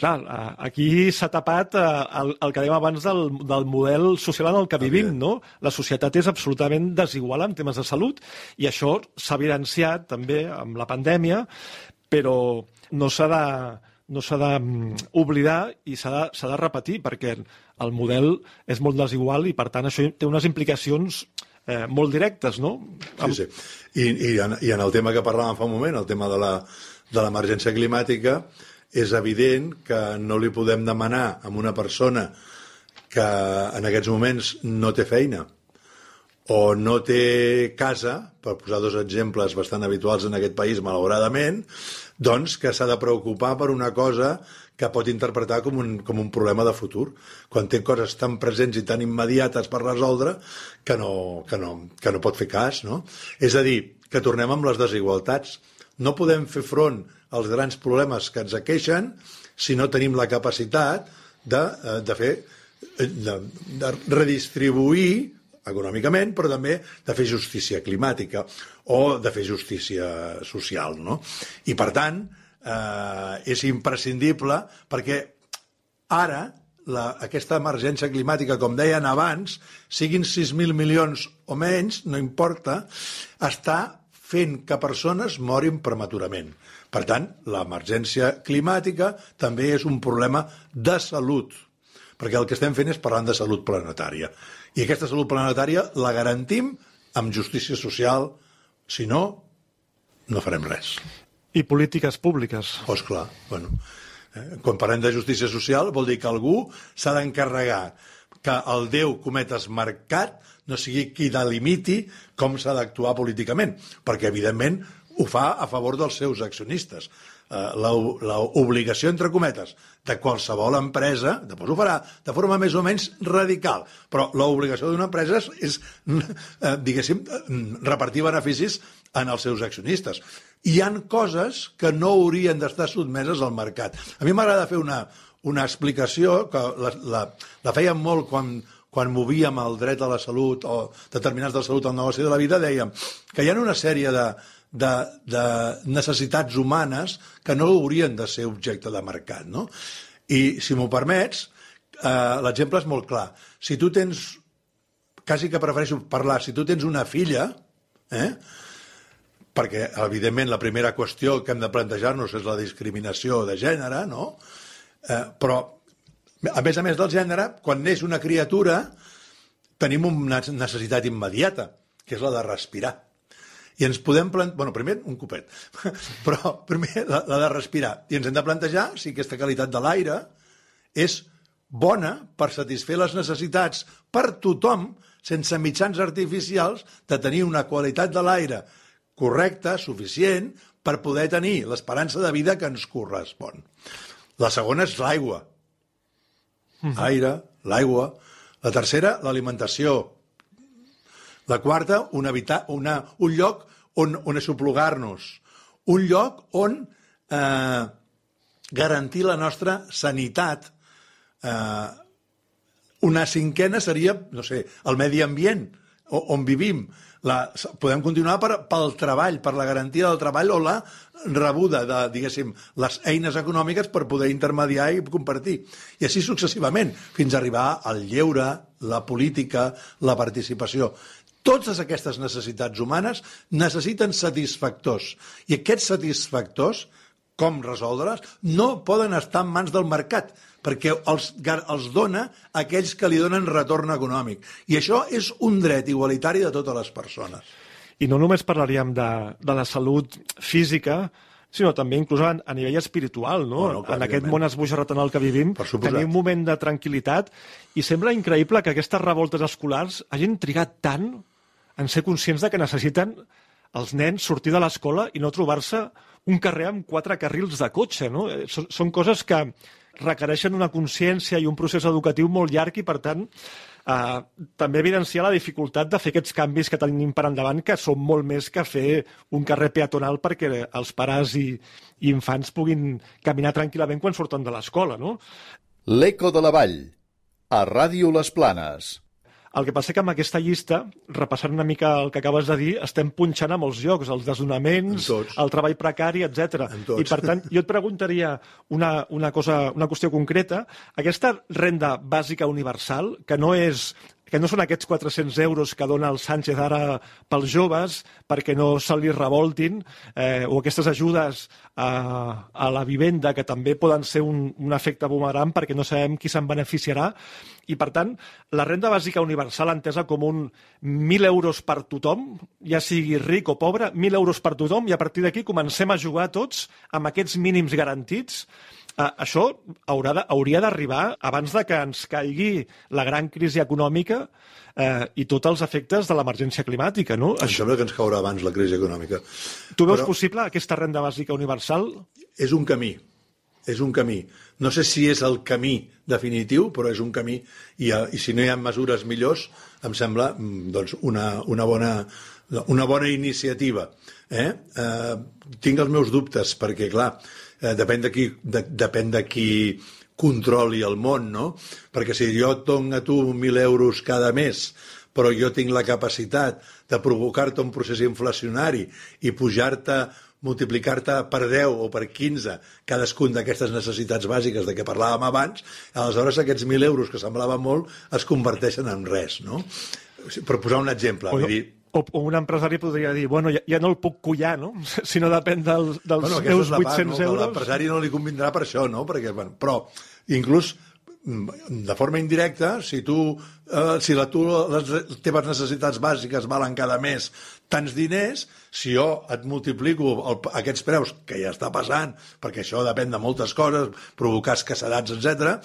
clar, aquí s'ha tapat eh, el, el que dèiem abans del, del model social en el que vivim, no? La societat és absolutament desigual en temes de salut i això s'ha evidenciat també amb la pandèmia, però no s'ha de no s'ha d'oblidar i s'ha de, de repetir perquè el model és molt desigual i per tant això té unes implicacions eh, molt directes, no? Sí, sí. I, i, en, I en el tema que parlàvem fa un moment, el tema de l'emergència climàtica, és evident que no li podem demanar a una persona que en aquests moments no té feina o no té casa, per posar dos exemples bastant habituals en aquest país, malauradament, doncs que s'ha de preocupar per una cosa que pot interpretar com un, com un problema de futur, quan té coses tan presents i tan immediates per resoldre que no, que no, que no pot fer cas. No? És a dir, que tornem amb les desigualtats. No podem fer front als grans problemes que ens aqueixen si no tenim la capacitat de, eh, de fer de, de redistribuir econòmicament, però també de fer justícia climàtica o de fer justícia social. No? I, per tant, eh, és imprescindible perquè ara la, aquesta emergència climàtica, com deien abans, siguin 6.000 milions o menys, no importa, està fent que persones morin prematurament. Per tant, l'emergència climàtica també és un problema de salut, perquè el que estem fent és parlant de salut planetària. I aquesta salut planetària la garantim amb justícia social, si no, no farem res. I polítiques públiques. Oh, esclar, bueno, eh, quan parlem de justícia social vol dir que algú s'ha d'encarregar que el Déu cometes mercat no sigui qui delimiti com s'ha d'actuar políticament, perquè, evidentment, ho fa a favor dels seus accionistes. Eh, L'obligació, entre cometes, de qualsevol empresa, després ho farà de forma més o menys radical, però l'obligació d'una empresa és, eh, diguéssim, eh, repartir beneficis en els seus accionistes. Hi han coses que no haurien d'estar sotmeses al mercat. A mi m'agrada fer una, una explicació que la, la, la feien molt quan, quan movíem el dret a la salut o determinats de salut al negoci de la vida, dèiem que hi ha una sèrie de, de, de necessitats humanes que no haurien de ser objecte de mercat. No? I, si m'ho permets, eh, l'exemple és molt clar. Si tu tens, quasi que prefereixo parlar, si tu tens una filla, eh, perquè, evidentment, la primera qüestió que hem de plantejar-nos és la discriminació de gènere, no? Eh, però, a més a més del gènere, quan neix una criatura, tenim una necessitat immediata, que és la de respirar i ens podem plantejar... Bueno, primer un copet, però primer la, la de respirar. I ens hem de plantejar si aquesta qualitat de l'aire és bona per satisfer les necessitats per tothom, sense mitjans artificials, de tenir una qualitat de l'aire correcta, suficient, per poder tenir l'esperança de vida que ens correspon. La segona és l'aigua. Mhm. Aire, l'aigua. La tercera, l'alimentació, la quarta, un, habitat, una, un lloc on, on aixoplugar-nos. Un lloc on eh, garantir la nostra sanitat. Eh, una cinquena seria, no sé, el medi ambient, on vivim. La, podem continuar per, pel treball, per la garantia del treball o la rebuda de, diguéssim, les eines econòmiques per poder intermediar i compartir. I així successivament, fins a arribar al lleure, la política, la participació. Totes aquestes necessitats humanes necessiten satisfactors. I aquests satisfactors, com resoldre'ls, no poden estar en mans del mercat, perquè els, els dona aquells que li donen retorn econòmic. I això és un dret igualitari de totes les persones. I no només parlaríem de, de la salut física, sinó també inclús a, a nivell espiritual, no? Bueno, en aquest món esbojarrat en el que vivim, tenir un moment de tranquil·litat i sembla increïble que aquestes revoltes escolars hagin trigat tant en ser conscients de que necessiten els nens sortir de l'escola i no trobar-se un carrer amb quatre carrils de cotxe. No? Eh, són, són coses que requereixen una consciència i un procés educatiu molt llarg i, per tant, eh, també evidenciar la dificultat de fer aquests canvis que tenim per endavant, que són molt més que fer un carrer peatonal perquè els pares i, i infants puguin caminar tranquil·lament quan surten de l'escola. No? L'Eco de la Vall, a Ràdio Les Planes. El que passa que amb aquesta llista, repassant una mica el que acabes de dir, estem punxant a molts llocs, els desnonaments, el treball precari, etc. I per tant, jo et preguntaria una, una, cosa, una qüestió concreta. Aquesta renda bàsica universal, que no és que no són aquests 400 euros que dona el Sánchez ara pels joves perquè no se li revoltin, eh, o aquestes ajudes a, a la vivenda que també poden ser un, un efecte boomerang perquè no sabem qui se'n beneficiarà. I, per tant, la renda bàsica universal entesa com un 1.000 euros per tothom, ja sigui ric o pobre, 1.000 euros per tothom, i a partir d'aquí comencem a jugar tots amb aquests mínims garantits Uh, això haurà de, hauria d'arribar abans de que ens caigui la gran crisi econòmica eh, i tots els efectes de l'emergència climàtica, no? Em sembla que ens caurà abans la crisi econòmica. Tu veus Però... possible aquesta renda bàsica universal? És un camí, és un camí. No sé si és el camí definitiu, però és un camí i, i si no hi ha mesures millors, em sembla mm, doncs, una, una, bona, una bona iniciativa. Eh? Eh, tinc els meus dubtes, perquè, clar, eh, depèn, de qui, de, depèn de qui controli el món, no? Perquè si jo et dono a tu 1.000 euros cada mes, però jo tinc la capacitat de provocar-te un procés inflacionari i pujar-te multiplicar-te per 10 o per 15 cadascun d'aquestes necessitats bàsiques de què parlàvem abans, aleshores aquests 1.000 euros que semblaven molt es converteixen en res, no? Per posar un exemple, o, vull dir, o, o un empresari podria dir, bueno, ja, ja no el puc collar, no? Si no depèn del, dels bueno, meus 800 part, no? euros. L'empresari no li convindrà per això, no? Perquè, bueno, però, inclús, mm, de forma indirecta, si tu, eh, si la, tu, les teves necessitats bàsiques valen cada mes tants diners, si jo et multiplico el, aquests preus, que ja està passant, perquè això depèn de moltes coses, provocar escassedats, etc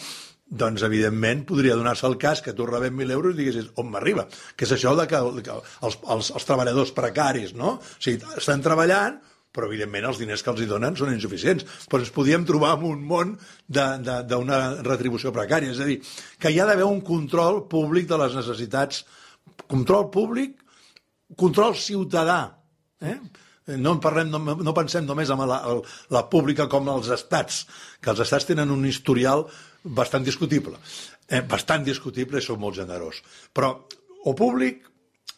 doncs evidentment podria donar-se el cas que tu rebem 1.000 euros i diguessis on m'arriba, que és això de que, que els, els, els treballadors precaris, no? O sigui, estan treballant, però evidentment els diners que els hi donen són insuficients. Però ens podíem trobar en un món d'una retribució precària. És a dir, que hi ha d'haver un control públic de les necessitats, control públic, control ciutadà. Eh? No, en parlem, no, no pensem només en la, la pública com els estats, que els estats tenen un historial bastant discutible. Eh, bastant discutible som molt generós. Però o públic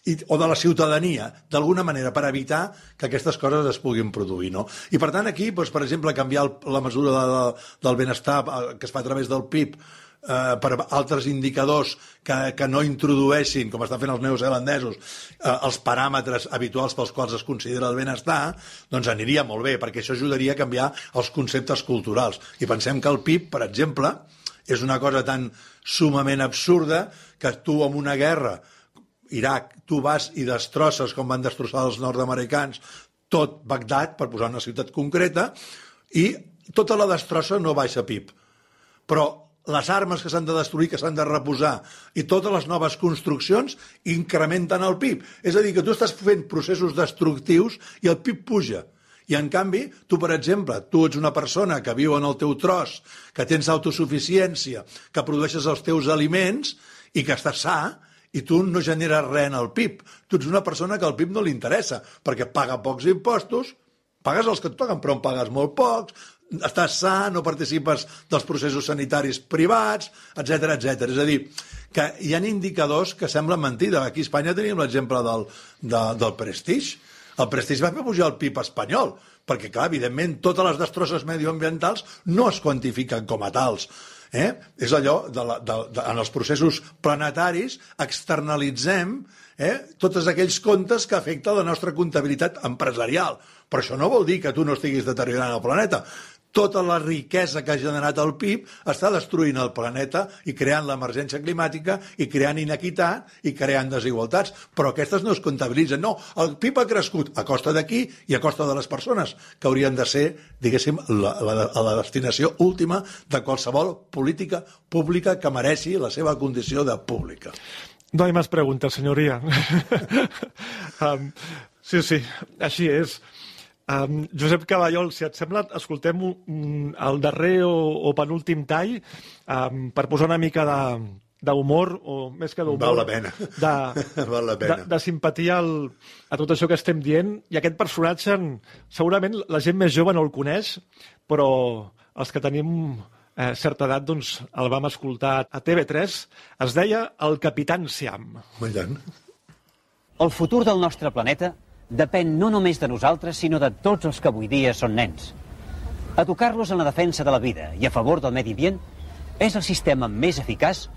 i, o de la ciutadania, d'alguna manera, per evitar que aquestes coses es puguin produir. No? I per tant aquí, doncs, per exemple, canviar el, la mesura de, de, del benestar eh, que es fa a través del PIB eh, per altres indicadors que, que no introdueixin, com estan fent els neozelandesos, eh, els paràmetres habituals pels quals es considera el benestar, doncs aniria molt bé, perquè això ajudaria a canviar els conceptes culturals. I pensem que el PIB, per exemple, és una cosa tan sumament absurda que tu amb una guerra Iraq, tu vas i destrosses com van destrossar els nord-americans tot Bagdad, per posar una ciutat concreta, i tota la destrossa no baixa PIB. Però les armes que s'han de destruir, que s'han de reposar, i totes les noves construccions incrementen el PIB. És a dir, que tu estàs fent processos destructius i el PIB puja. I, en canvi, tu, per exemple, tu ets una persona que viu en el teu tros, que tens autosuficiència, que produeixes els teus aliments i que estàs sa, i tu no generes res en el PIB. Tu ets una persona que el PIB no li interessa, perquè paga pocs impostos, pagues els que et toquen, però en pagues molt pocs, estàs sa, no participes dels processos sanitaris privats, etc etc. És a dir, que hi ha indicadors que semblen mentida. Aquí a Espanya tenim l'exemple del, de, del Prestige, el prestigi va fer pujar el PIB espanyol, perquè, clar, evidentment, totes les destrosses medioambientals no es quantifiquen com a tals. Eh? És allò, de la, de, de, en els processos planetaris externalitzem eh, tots aquells comptes que afecten la nostra comptabilitat empresarial. Però això no vol dir que tu no estiguis deteriorant el planeta tota la riquesa que ha generat el PIB està destruint el planeta i creant l'emergència climàtica i creant inequitat i creant desigualtats. Però aquestes no es comptabilitzen. No, el PIB ha crescut a costa d'aquí i a costa de les persones, que haurien de ser, diguéssim, la, la, la destinació última de qualsevol política pública que mereixi la seva condició de pública. No hi més preguntes, senyoria. um, sí, sí, així és. Um, Josep Cavallol, si et sembla, escoltem un, el darrer o, o penúltim tall um, per posar una mica de, d'humor, o més que d'humor... Val la pena. De, Val la pena. de, de simpatia al, a tot això que estem dient. I aquest personatge, segurament la gent més jove no el coneix, però els que tenim eh, certa edat, doncs, el vam escoltar a TV3. Es deia El Capitán Siam. Tant. El futur del nostre planeta depèn no només de nosaltres, sinó de tots els que avui dia són nens. Educar-los en la defensa de la vida i a favor del medi ambient és el sistema més eficaç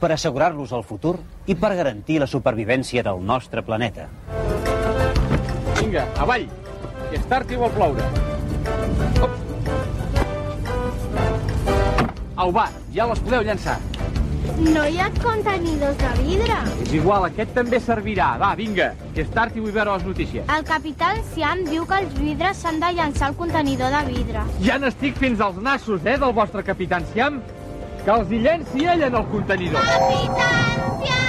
per assegurar-los el futur i per garantir la supervivència del nostre planeta. Vinga, avall, que és tard i vol ploure. Au, va, ja les podeu llançar. No hi ha contenidors de vidre. És igual, aquest també servirà. Va, vinga, que és tard i vull veure les notícies. El capitán Siam diu que els vidres s'han de llançar al contenidor de vidre. Ja n'estic fins als nassos, eh, del vostre capitán Siam. Que els hi llenci ell en el contenidor. Capitán Siam!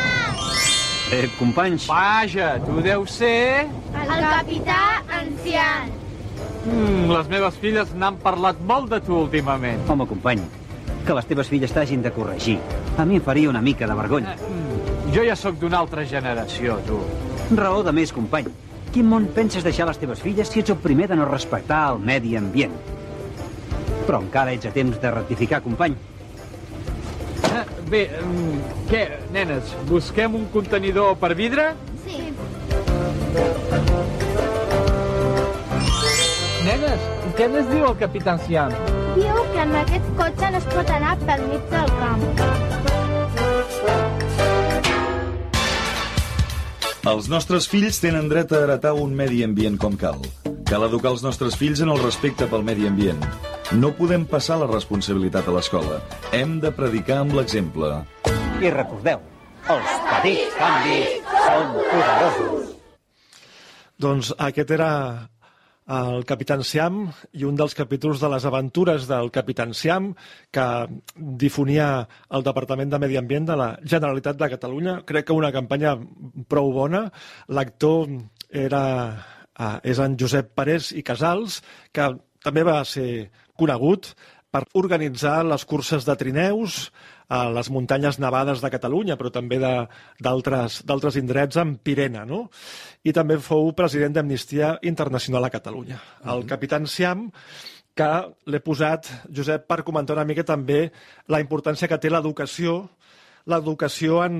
Eh, companys... Vaja, tu deus ser... El capità ancian. Mm, les meves filles n'han parlat molt de tu últimament. Home, company, que les teves filles t'hagin de corregir. A mi em faria una mica de vergonya. Mm, jo ja sóc d'una altra generació, tu. Raó de més, company. Quin món penses deixar les teves filles si ets el primer de no respectar el medi ambient? Però encara ets a temps de rectificar, company. Eh, bé, mm, què, nenes, busquem un contenidor per vidre? Sí. Nenes, què més diu el capitán Siam? Diu que amb aquest cotxe no es pot anar pel mig del camp. Els nostres fills tenen dret a heretar un medi ambient com cal. Cal educar els nostres fills en el respecte pel medi ambient. No podem passar la responsabilitat a l'escola. Hem de predicar amb l'exemple. I recordeu, els petits canvis són poderosos. Doncs aquest era el Capitán Siam i un dels capítols de les aventures del Capitán Siam que difonia el Departament de Medi Ambient de la Generalitat de Catalunya. Crec que una campanya prou bona. L'actor era, eh, és en Josep Parés i Casals, que també va ser conegut per organitzar les curses de trineus a les muntanyes nevades de Catalunya, però també de- d'altres indrets en Pirena, no? I també fou president d'Amnistia Internacional a Catalunya. El capitán Siam, que l'he posat, Josep, per comentar una mica també la importància que té l'educació l'educació en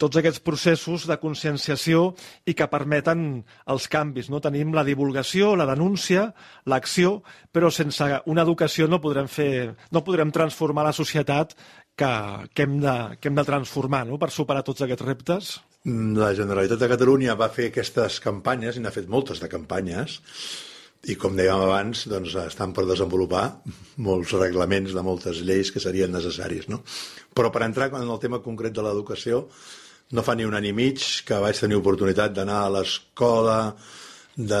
tots aquests processos de conscienciació i que permeten els canvis. No tenim la divulgació, la denúncia, l'acció, però sense una educació no podrem fer, no podrem transformar la societat que, que, hem, de, que hem de transformar no? per superar tots aquests reptes. La Generalitat de Catalunya va fer aquestes campanyes, i n'ha fet moltes de campanyes, i com dèiem abans, doncs, estan per desenvolupar molts reglaments de moltes lleis que serien necessaris. No? Però per entrar en el tema concret de l'educació, no fa ni un any i mig que vaig tenir oportunitat d'anar a l'escola de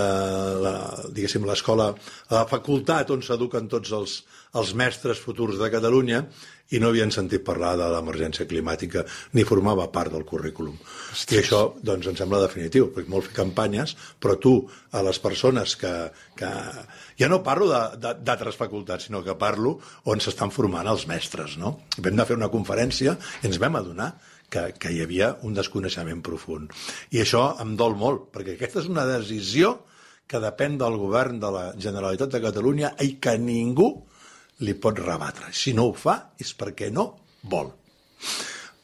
diguéssim, l'escola, a la facultat on s'eduquen tots els, els mestres futurs de Catalunya i no havien sentit parlar de l'emergència climàtica ni formava part del currículum. I això, doncs, em sembla definitiu, perquè molt fer campanyes, però tu, a les persones que... que... Ja no parlo de- de- d'altres facultats, sinó que parlo on s'estan formant els mestres, no? Vam a fer una conferència i ens vam adonar que, que hi havia un desconeixement profund. I això em dol molt, perquè aquesta és una decisió que depèn del govern de la Generalitat de Catalunya i que ningú li pot rebatre. Si no ho fa és perquè no vol.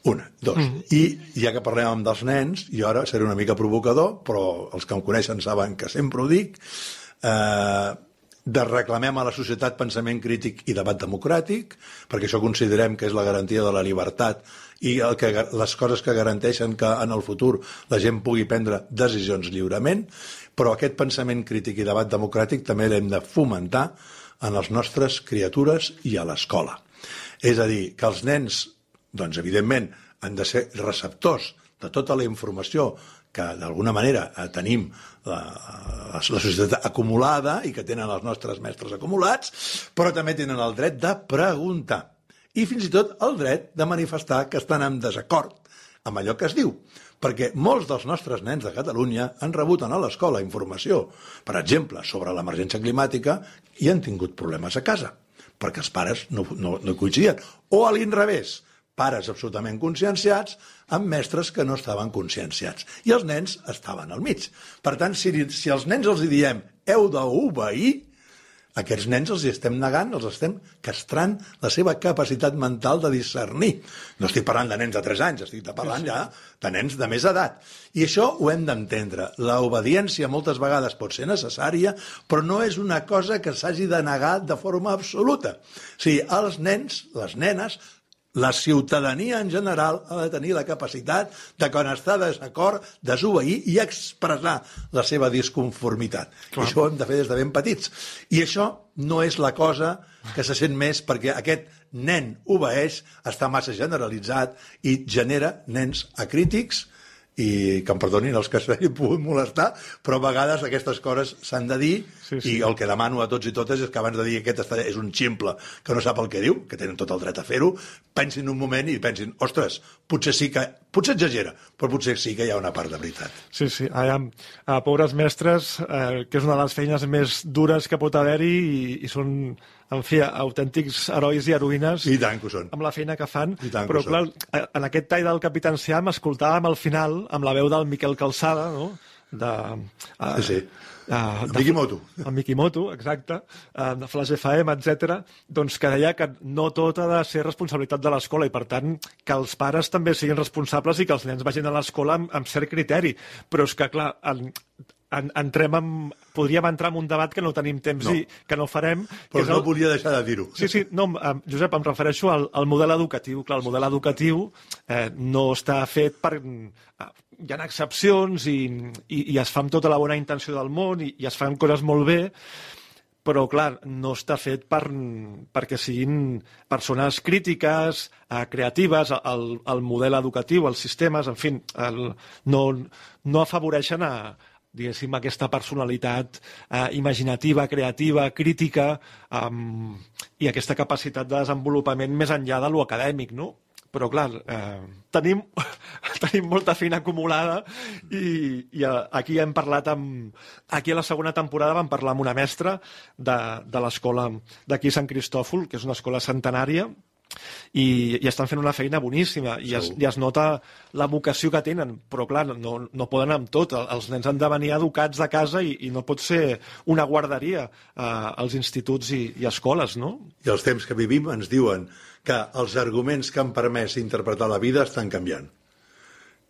Una, dos. Mm. I ja que parlem dels nens, i ara seré una mica provocador, però els que em coneixen saben que sempre ho dic, eh, de reclamem a la societat pensament crític i debat democràtic, perquè això considerem que és la garantia de la llibertat i el que, les coses que garanteixen que en el futur la gent pugui prendre decisions lliurement, però aquest pensament crític i debat democràtic també l'hem de fomentar en les nostres criatures i a l'escola. És a dir, que els nens, doncs, evidentment, han de ser receptors de tota la informació que d'alguna manera eh, tenim la, la, la societat acumulada i que tenen els nostres mestres acumulats, però també tenen el dret de preguntar i fins i tot el dret de manifestar que estan en desacord amb allò que es diu. Perquè molts dels nostres nens de Catalunya han rebut a l'escola informació, per exemple, sobre l'emergència climàtica i han tingut problemes a casa, perquè els pares no, no, no coincidien. O a l'inrevés, pares absolutament conscienciats amb mestres que no estaven conscienciats. I els nens estaven al mig. Per tant, si, si als nens els diem heu d'obeir, aquests nens els hi estem negant, els estem castrant la seva capacitat mental de discernir. No estic parlant de nens de 3 anys, estic parlant ja de nens de més edat. I això ho hem d'entendre. L'obediència moltes vegades pot ser necessària, però no és una cosa que s'hagi de negar de forma absoluta. O sigui, els nens, les nenes, la ciutadania en general ha de tenir la capacitat de, quan està de desacord, desobeir i expressar la seva disconformitat. Clar. I això ho hem de fer des de ben petits. I això no és la cosa que se sent més perquè aquest nen obeeix, està massa generalitzat i genera nens acrítics, i que em perdonin els que s'hagin pogut molestar, però a vegades aquestes coses s'han de dir sí, sí. i el que demano a tots i totes és que abans de dir que aquest és un ximple que no sap el que diu, que tenen tot el dret a fer-ho, pensin un moment i pensin, ostres, potser sí que... Potser exagera, però potser sí que hi ha una part de veritat. Sí, sí. Aviam, a pobres mestres, eh, que és una de les feines més dures que pot haver-hi i, i són en fi, autèntics herois i heroïnes I tant que són. amb la feina que fan. I tant Però, clar, eh, en aquest tall del Capitán Siam escoltàvem al final, amb la veu del Miquel Calçada, no? de... Uh, sí, sí. Uh, el Mikimoto. El Mikimoto, exacte, uh, de Flash FM, etc. doncs que deia que no tot ha de ser responsabilitat de l'escola i, per tant, que els pares també siguin responsables i que els nens vagin a l'escola amb, amb cert criteri. Però és que, clar, en, en, entrem en, podríem entrar en un debat que no tenim temps no. i que no farem. Però que no el... volia deixar de dir-ho. Sí, sí, no, Josep, em refereixo al, al model educatiu. Clar, el model educatiu eh, no està fet per... Eh, hi ha excepcions i, i, i es fa amb tota la bona intenció del món i, i es fan coses molt bé, però, clar, no està fet per, perquè siguin persones crítiques, eh, creatives, el, el model educatiu, els sistemes, en fi, el, no, no afavoreixen a, diguéssim, aquesta personalitat eh, imaginativa, creativa, crítica um, i aquesta capacitat de desenvolupament més enllà de lo acadèmic, no? Però, clar, eh, tenim, tenim molta feina acumulada i, i aquí hem parlat amb... Aquí a la segona temporada vam parlar amb una mestra de, de l'escola d'aquí Sant Cristòfol, que és una escola centenària, i, i estan fent una feina boníssima. I es, i es nota la vocació que tenen. Però clar, no, no poden amb tot. Els nens han de venir educats de casa i, i no pot ser una guarderia eh, als instituts i, i escoles no? i els temps que vivim ens diuen que els arguments que han permès interpretar la vida estan canviant.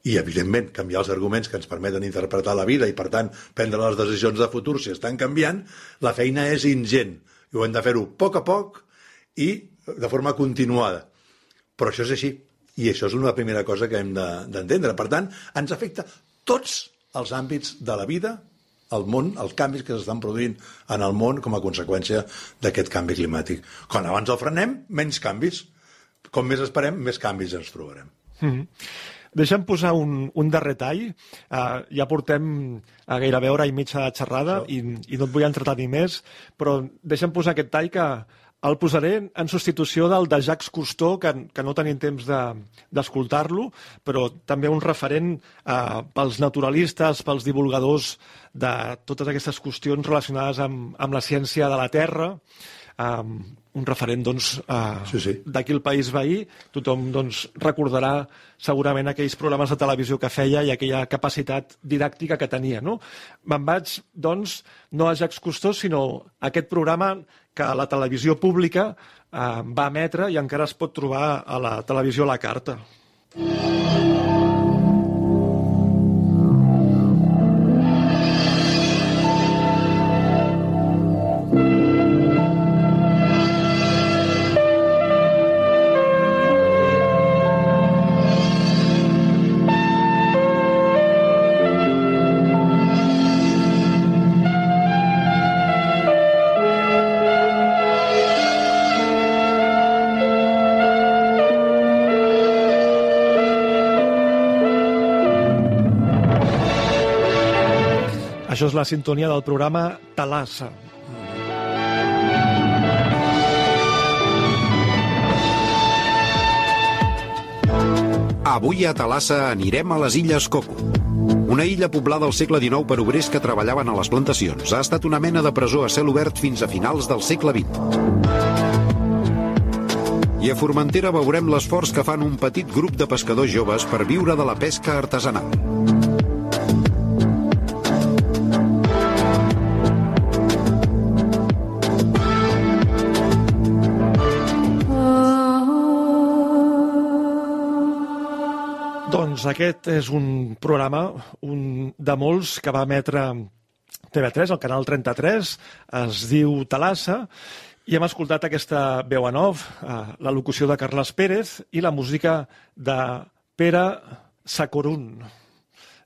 I, evidentment, canviar els arguments que ens permeten interpretar la vida i, per tant, prendre les decisions de futur si estan canviant, la feina és ingent. I ho hem de fer-ho a poc a poc i de forma continuada. Però això és així. I això és una primera cosa que hem d'entendre. De, per tant, ens afecta tots els àmbits de la vida, el món, els canvis que s'estan produint en el món com a conseqüència d'aquest canvi climàtic. Quan abans el frenem, menys canvis. Com més esperem, més canvis ens trobarem. Mm -hmm. Deixa'm posar un, un darrer tall. Uh, ja portem a gairebé hora i mitja de xerrada i, i no et vull entretenir més, però deixa'm posar aquest tall que el posaré en substitució del de Jacques Cousteau, que, que no tenim temps d'escoltar-lo, de, però també un referent eh, pels naturalistes, pels divulgadors de totes aquestes qüestions relacionades amb, amb la ciència de la Terra, eh, un referent doncs, eh, sí, sí. d'aquí el país veí. Tothom doncs, recordarà segurament aquells programes de televisió que feia i aquella capacitat didàctica que tenia. No? Me'n vaig, doncs, no a Jacques Cousteau, sinó a aquest programa que la televisió pública eh, va emetre i encara es pot trobar a la televisió a la carta. Això sintonia del programa Talassa. Avui a Talassa anirem a les Illes Coco. Una illa poblada al segle XIX per obrers que treballaven a les plantacions. Ha estat una mena de presó a cel obert fins a finals del segle XX. I a Formentera veurem l'esforç que fan un petit grup de pescadors joves per viure de la pesca artesanal. Doncs aquest és un programa, un de molts que va emetre TV3, el canal 33, es diu Talassa, i hem escoltat aquesta veu en off, eh, la locució de Carles Pérez i la música de Pere Sacorun.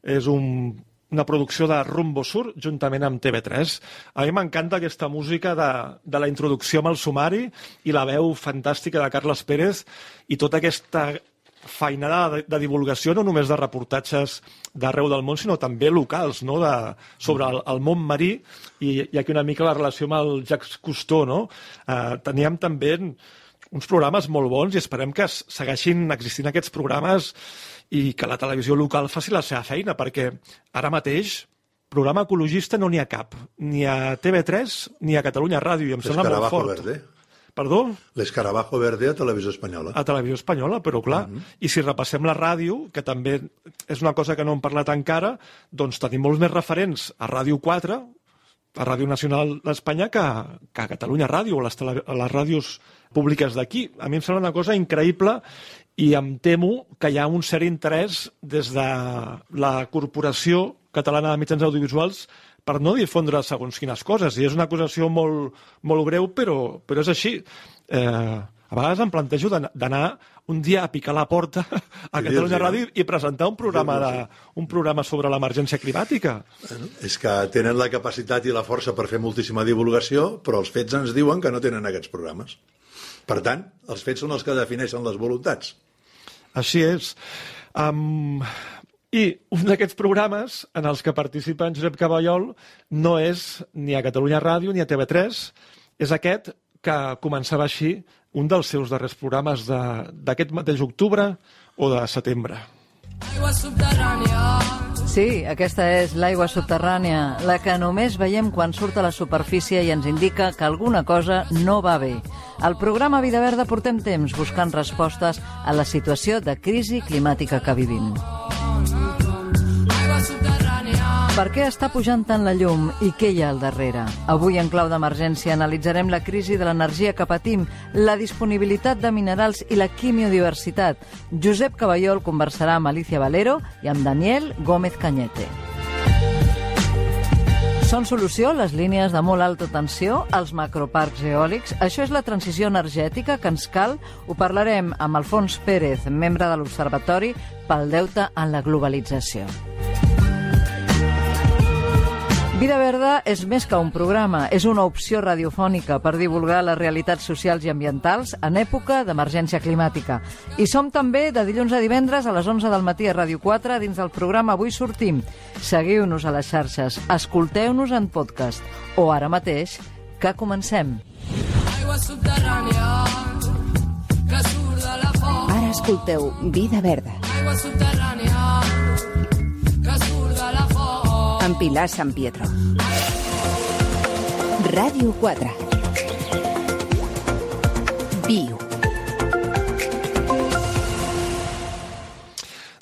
És un, una producció de Rumbo Sur juntament amb TV3. A mi m'encanta aquesta música de, de la introducció amb el sumari i la veu fantàstica de Carles Pérez i tota aquesta feinada de, de divulgació no només de reportatges d'arreu del món, sinó també locals, no? de, sobre el, el món marí i, i aquí una mica la relació amb el Jacques Cousteau. No? Eh, teníem també uns programes molt bons i esperem que segueixin existint aquests programes i que la televisió local faci la seva feina, perquè ara mateix programa ecologista no n'hi ha cap, ni a TV3 ni a Catalunya Ràdio, i em sembla molt fort. Verde. Perdó? L'Escarabajo Verde a Televisió Espanyola. A Televisió Espanyola, però clar, mm -hmm. i si repassem la ràdio, que també és una cosa que no hem parlat encara, doncs tenim molts més referents a Ràdio 4, a Ràdio Nacional d'Espanya, que, que a Catalunya Ràdio, o les, tele, a les ràdios públiques d'aquí. A mi em sembla una cosa increïble i em temo que hi ha un cert interès des de la Corporació Catalana de Mitjans Audiovisuals per no difondre segons quines coses. I és una acusació molt, molt greu, però, però és així. Eh, a vegades em plantejo d'anar un dia a picar la porta a Catalunya Ràdio i presentar un programa, de, un programa sobre l'emergència climàtica. És que tenen la capacitat i la força per fer moltíssima divulgació, però els fets ens diuen que no tenen aquests programes. Per tant, els fets són els que defineixen les voluntats. Així és. Um, i un d'aquests programes en els que participa en Josep Caballol no és ni a Catalunya Ràdio ni a TV3, és aquest que començava així un dels seus darrers programes d'aquest mateix octubre o de setembre. Sí, aquesta és l'aigua subterrània, la que només veiem quan surt a la superfície i ens indica que alguna cosa no va bé. Al programa Vida Verda portem temps buscant respostes a la situació de crisi climàtica que vivim. Per què està pujant tant la llum i què hi ha al darrere? Avui, en clau d'emergència, analitzarem la crisi de l'energia que patim, la disponibilitat de minerals i la quimiodiversitat. Josep Caballol conversarà amb Alicia Valero i amb Daniel Gómez Cañete. Són solució les línies de molt alta tensió, els macroparcs eòlics? Això és la transició energètica que ens cal? Ho parlarem amb Alfons Pérez, membre de l'Observatori pel Deute en la Globalització. Vida Verda és més que un programa, és una opció radiofònica per divulgar les realitats socials i ambientals en època d'emergència climàtica. I som també de dilluns a divendres a les 11 del matí a Ràdio 4 dins del programa Avui sortim. Seguiu-nos a les xarxes, escolteu-nos en podcast o ara mateix que comencem. Ara escolteu Vida Verda. Aigua subterrània amb Pilar San Pietro. Ràdio 4. Viu.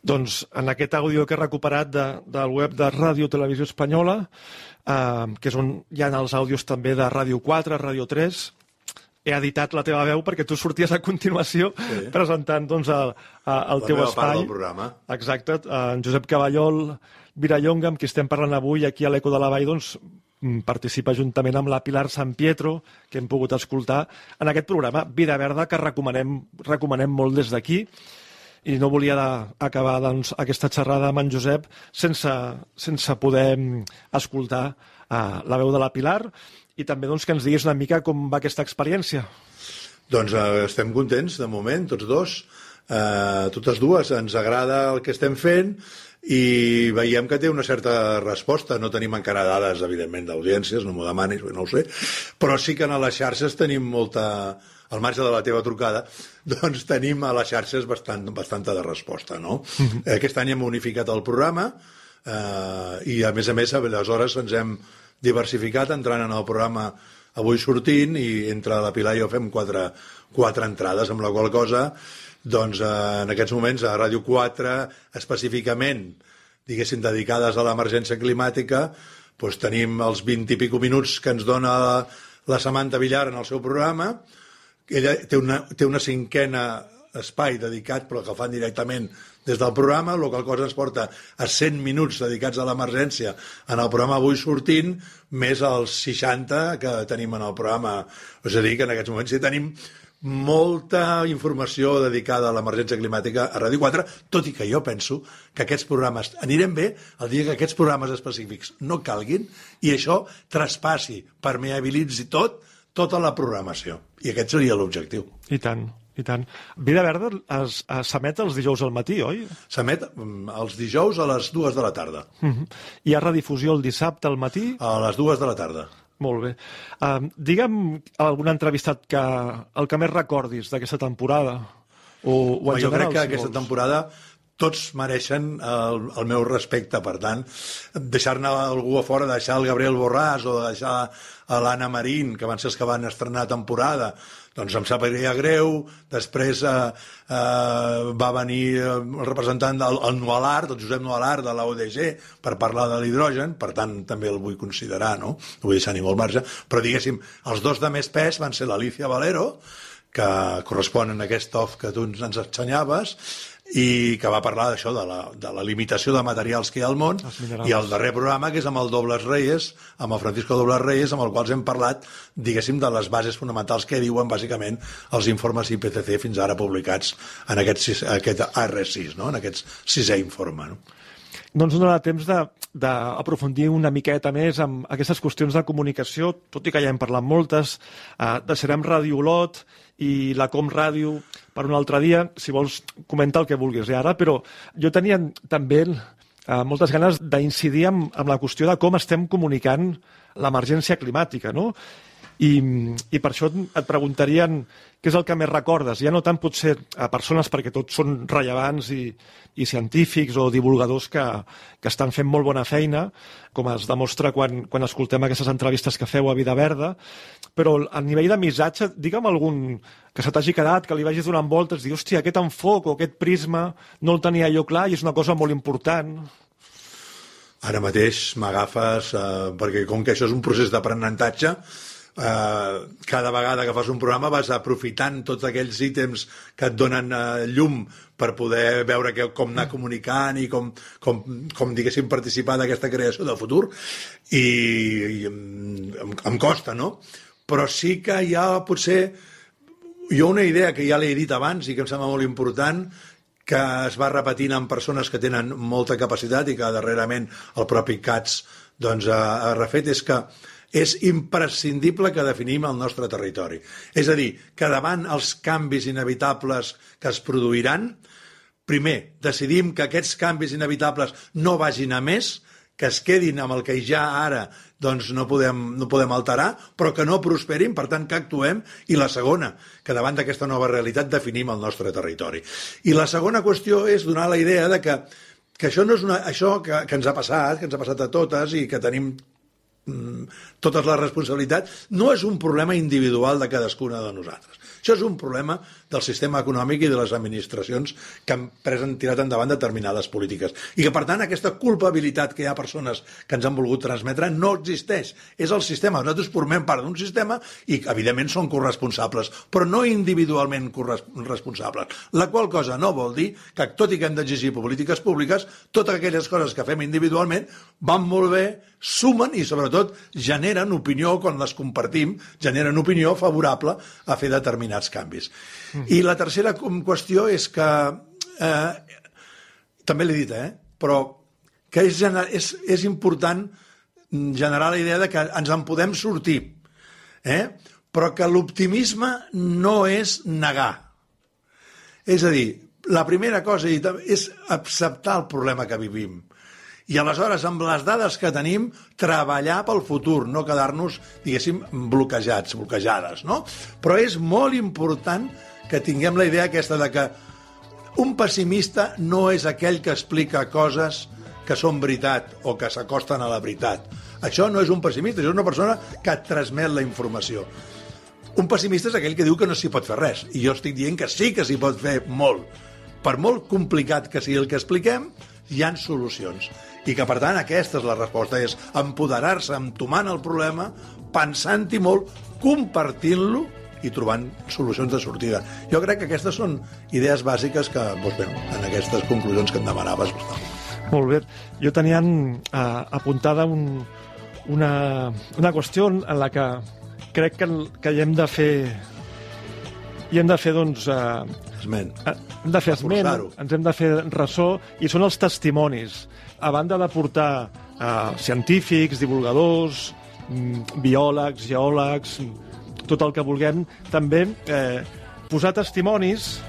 Doncs en aquest àudio que he recuperat de, del web de Ràdio Televisió Espanyola, eh, que és on hi ha els àudios també de Ràdio 4, Ràdio 3, he editat la teva veu perquè tu sorties a continuació sí. presentant doncs, el, el la teu espai. part del programa. Exacte. En Josep Cavallol, Virallonga, amb qui estem parlant avui aquí a l'Eco de la Vall, doncs, mm, participa juntament amb la Pilar San Pietro, que hem pogut escoltar en aquest programa Vida Verda, que recomanem, recomanem molt des d'aquí i no volia acabar doncs, aquesta xerrada amb en Josep sense, sense poder mm, escoltar uh, la veu de la Pilar i també doncs, que ens diguis una mica com va aquesta experiència. Doncs uh, estem contents, de moment, tots dos. Uh, totes dues, ens agrada el que estem fent, i veiem que té una certa resposta. No tenim encara dades, evidentment, d'audiències, no m'ho demanis, no ho sé, però sí que a les xarxes tenim molta... Al marge de la teva trucada, doncs tenim a les xarxes bastant, bastanta de resposta, no? Mhm. -huh. Aquest any hem unificat el programa eh, i, a més a més, aleshores ens hem diversificat entrant en el programa avui sortint i entre la Pilar i jo fem quatre, quatre entrades, amb la qual cosa doncs eh, en aquests moments a Ràdio 4, específicament, diguéssim, dedicades a l'emergència climàtica, doncs tenim els 20 i pico minuts que ens dona la, la Samantha Villar en el seu programa. Ella té una, té una cinquena espai dedicat, però que fan directament des del programa, el qual cosa ens porta a 100 minuts dedicats a l'emergència en el programa avui sortint, més els 60 que tenim en el programa. És a dir, que en aquests moments sí tenim molta informació dedicada a l'emergència climàtica a Ràdio 4, tot i que jo penso que aquests programes anirem bé el dia que aquests programes específics no calguin i això traspassi, permeabilitzi tot, tota la programació. I aquest seria l'objectiu. I tant, i tant. Vida Verda s'emet els dijous al matí, oi? S'emet mm, els dijous a les dues de la tarda. Uh -huh. Hi ha redifusió el dissabte al matí? A les dues de la tarda. Molt bé. Uh, digue'm algun entrevistat que el que més recordis d'aquesta temporada. O, o en Home, jo general, crec que si aquesta vols. temporada tots mereixen el, el meu respecte, per tant, deixar-ne algú a fora, deixar el Gabriel Borràs o deixar a l'Anna Marín, que van ser els que van estrenar temporada, doncs em sabria greu, després eh, eh, va venir eh, el representant del el Nualar, el Josep Nualar de l'ODG, per parlar de l'hidrogen, per tant també el vull considerar, no? No vull deixar ningú al marge, però diguéssim, els dos de més pes van ser l'Alicia Valero, que corresponen a aquest off que tu ens ensenyaves, i que va parlar d'això, de, la, de la limitació de materials que hi ha al món, i el darrer programa, que és amb el Dobles Reyes, amb el Francisco Dobles Reyes, amb el qual hem parlat, diguéssim, de les bases fonamentals que diuen, bàsicament, els informes IPCC fins ara publicats en aquest, aquest AR6, no? en aquest sisè informe. No? No ens donarà temps de- d'aprofundir una miqueta més amb aquestes qüestions de comunicació, tot i que ja hem parlat moltes. Uh, deixarem Ràdio Olot i la Com Ràdio per un altre dia, si vols comentar el que vulguis eh, ara, però jo tenia també uh, moltes ganes d'incidir amb, amb la qüestió de com estem comunicant l'emergència climàtica, no? I, I per això et preguntarien què és el que més recordes. Ja no tant potser a persones, perquè tots són rellevants i, i científics o divulgadors que, que estan fent molt bona feina, com es demostra quan, quan escoltem aquestes entrevistes que feu a Vida Verda, però a nivell de missatge, digue'm algun que se t'hagi quedat, que li vagis donant voltes, dir, hòstia, aquest enfoc o aquest prisma no el tenia jo clar i és una cosa molt important. Ara mateix m'agafes, eh, perquè com que això és un procés d'aprenentatge, eh, cada vegada que fas un programa vas aprofitant tots aquells ítems que et donen eh, llum per poder veure que, com anar comunicant i com, com, com diguéssim, participar d'aquesta creació del futur i, i em, em, costa, no? Però sí que hi ha potser jo una idea que ja l'he dit abans i que em sembla molt important que es va repetint en persones que tenen molta capacitat i que darrerament el propi CATS doncs, ha, ha refet és que és imprescindible que definim el nostre territori. És a dir, que davant els canvis inevitables que es produiran, primer, decidim que aquests canvis inevitables no vagin a més, que es quedin amb el que ja ara doncs, no, podem, no podem alterar, però que no prosperin, per tant, que actuem. I la segona, que davant d'aquesta nova realitat definim el nostre territori. I la segona qüestió és donar la idea de que, que això no és una, això que, que ens ha passat, que ens ha passat a totes i que tenim totes les responsabilitats, no és un problema individual de cadascuna de nosaltres. Això és un problema del sistema econòmic i de les administracions que han pres han tirat endavant determinades polítiques. I que, per tant, aquesta culpabilitat que hi ha persones que ens han volgut transmetre no existeix. És el sistema. Nosaltres formem part d'un sistema i, evidentment, són corresponsables, però no individualment corresponsables. La qual cosa no vol dir que, tot i que hem d'exigir polítiques públiques, totes aquelles coses que fem individualment van molt bé, sumen i, sobretot, generen opinió, quan les compartim, generen opinió favorable a fer determinats canvis. Mm. I la tercera qüestió és que, eh, també l'he dit, eh, però que és, és, és important generar la idea de que ens en podem sortir, eh? però que l'optimisme no és negar. És a dir, la primera cosa és acceptar el problema que vivim. I aleshores, amb les dades que tenim, treballar pel futur, no quedar-nos, diguéssim, bloquejats, bloquejades, no? Però és molt important que tinguem la idea aquesta de que un pessimista no és aquell que explica coses que són veritat o que s'acosten a la veritat. Això no és un pessimista, és una persona que et transmet la informació. Un pessimista és aquell que diu que no s'hi pot fer res. I jo estic dient que sí que s'hi pot fer molt. Per molt complicat que sigui el que expliquem, hi han solucions. I que, per tant, aquesta és la resposta, és empoderar-se entomant el problema, pensant-hi molt, compartint-lo i trobant solucions de sortida. Jo crec que aquestes són idees bàsiques que, doncs, bé, en aquestes conclusions que em demanaves, doncs, Molt bé. Jo tenia eh, apuntada un, una, una qüestió en la que crec que, que hi hem de fer hi hem de fer, doncs... Eh, esment. Eh, hem de fer esment, ens hem de fer ressò, i són els testimonis. A banda de portar eh, científics, divulgadors, mm, biòlegs, geòlegs, tot el que vulguem, també eh, posar testimonis,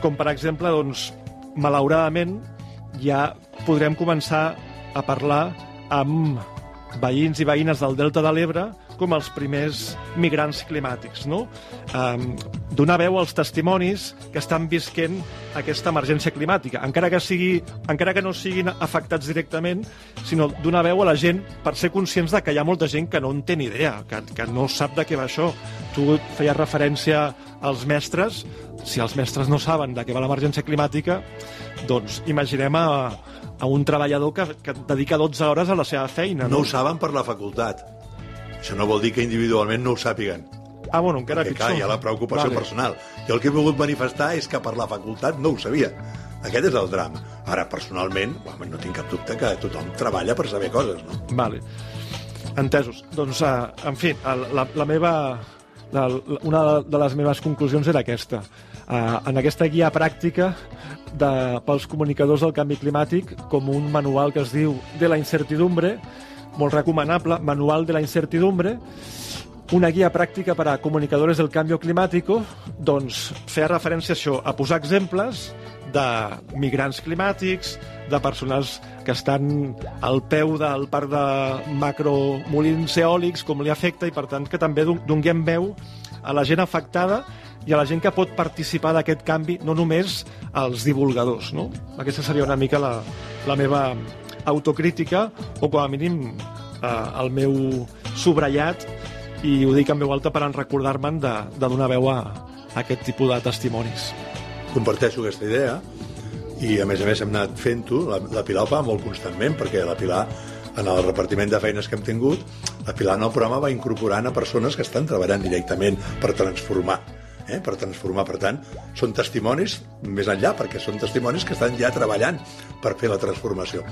com per exemple, doncs, malauradament, ja podrem començar a parlar amb veïns i veïnes del Delta de l'Ebre com els primers migrants climàtics, no? Um, donar veu als testimonis que estan visquent aquesta emergència climàtica, encara que, sigui, encara que no siguin afectats directament, sinó donar veu a la gent per ser conscients de que hi ha molta gent que no en té ni idea, que, que no sap de què va això. Tu feies referència als mestres, si els mestres no saben de què va l'emergència climàtica, doncs imaginem a, a un treballador que, que dedica 12 hores a la seva feina. No, no ho saben per la facultat. Això no vol dir que individualment no ho sàpiguen. Ah, bueno, encara Perquè, pitjor. clar, hi ha la preocupació Vale. personal. Jo el que he volgut manifestar és que per la facultat no ho sabia. Aquest és el drama. Ara, personalment, home, no tinc cap dubte que tothom treballa per saber coses, no? Vale. Entesos. Doncs, uh, en fi, la, la meva... La, la, una de les meves conclusions era aquesta. Uh, en aquesta guia pràctica de, pels comunicadors del canvi climàtic, com un manual que es diu de la incertidumbre, molt recomanable, manual de la incertidumbre, una guia pràctica per a comunicadores del canvi climàtic, doncs fer referència a això, a posar exemples de migrants climàtics, de persones que estan al peu del parc de macromolins eòlics, com li afecta, i per tant que també don- donguem veu a la gent afectada i a la gent que pot participar d'aquest canvi, no només als divulgadors. No? Aquesta seria una mica la, la meva autocrítica, o com a mínim eh, el meu subratllat, i ho dic en veu alta per en recordar-me'n de, de donar veu a, a aquest tipus de testimonis. Comparteixo aquesta idea i, a més a més, hem anat fent-ho. La, la Pilar ho fa molt constantment, perquè la Pilar, en el repartiment de feines que hem tingut, la Pilar en el programa va incorporant a persones que estan treballant directament per transformar eh, per transformar. Per tant, són testimonis més enllà, perquè són testimonis que estan ja treballant per fer la transformació.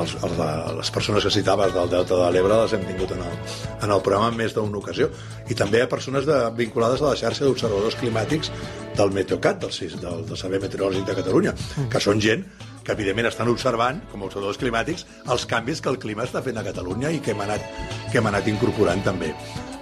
Els, els, les persones que citaves del Delta de l'Ebre les hem tingut en el, en el programa en més d'una ocasió. I també a persones de, vinculades a la xarxa d'observadors climàtics del Meteocat, del, CIS, del, del Servei Meteorològic de Catalunya, que són gent que evidentment estan observant, com a observadors climàtics, els canvis que el clima està fent a Catalunya i que hem anat, que hem anat incorporant també.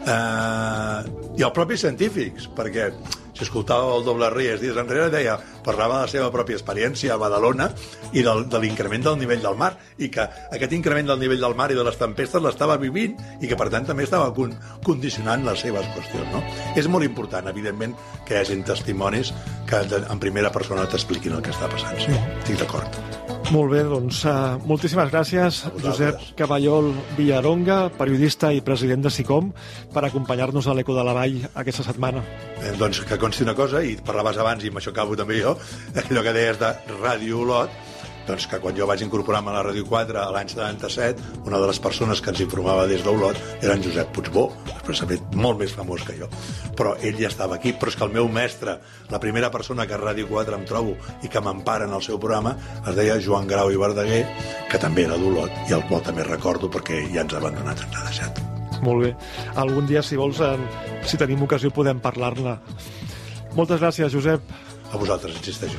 Uh, I els propis científics, perquè si escoltava el doble Ries dies enrere, deia, parlava de la seva pròpia experiència a Badalona i del, de l'increment del nivell del mar, i que aquest increment del nivell del mar i de les tempestes l'estava vivint i que, per tant, també estava con condicionant les seves qüestions. No? És molt important, evidentment, que hi hagi testimonis que en primera persona t'expliquin el que està passant. Sí, estic d'acord. Molt bé, doncs uh, moltíssimes gràcies, Josep Caballol Villaronga, periodista i president de SICOM, per acompanyar-nos a l'Eco de la Vall aquesta setmana. Eh, doncs que consti una cosa, i parlaves abans, i amb això acabo també jo, allò que deies de Ràdio Olot, doncs que quan jo vaig incorporar-me a la Ràdio 4 a l'any 77, una de les persones que ens informava des d'Olot era en Josep Puigbó, després s'ha fet molt més famós que jo. Però ell ja estava aquí, però és que el meu mestre, la primera persona que a Ràdio 4 em trobo i que m'empara en el seu programa, es deia Joan Grau i Verdaguer, que també era d'Olot, i el qual també recordo perquè ja ens ha abandonat, ens ha deixat. Molt bé. Algun dia, si vols, si tenim ocasió, podem parlar-ne. Moltes gràcies, Josep. A vosaltres, insisteixo.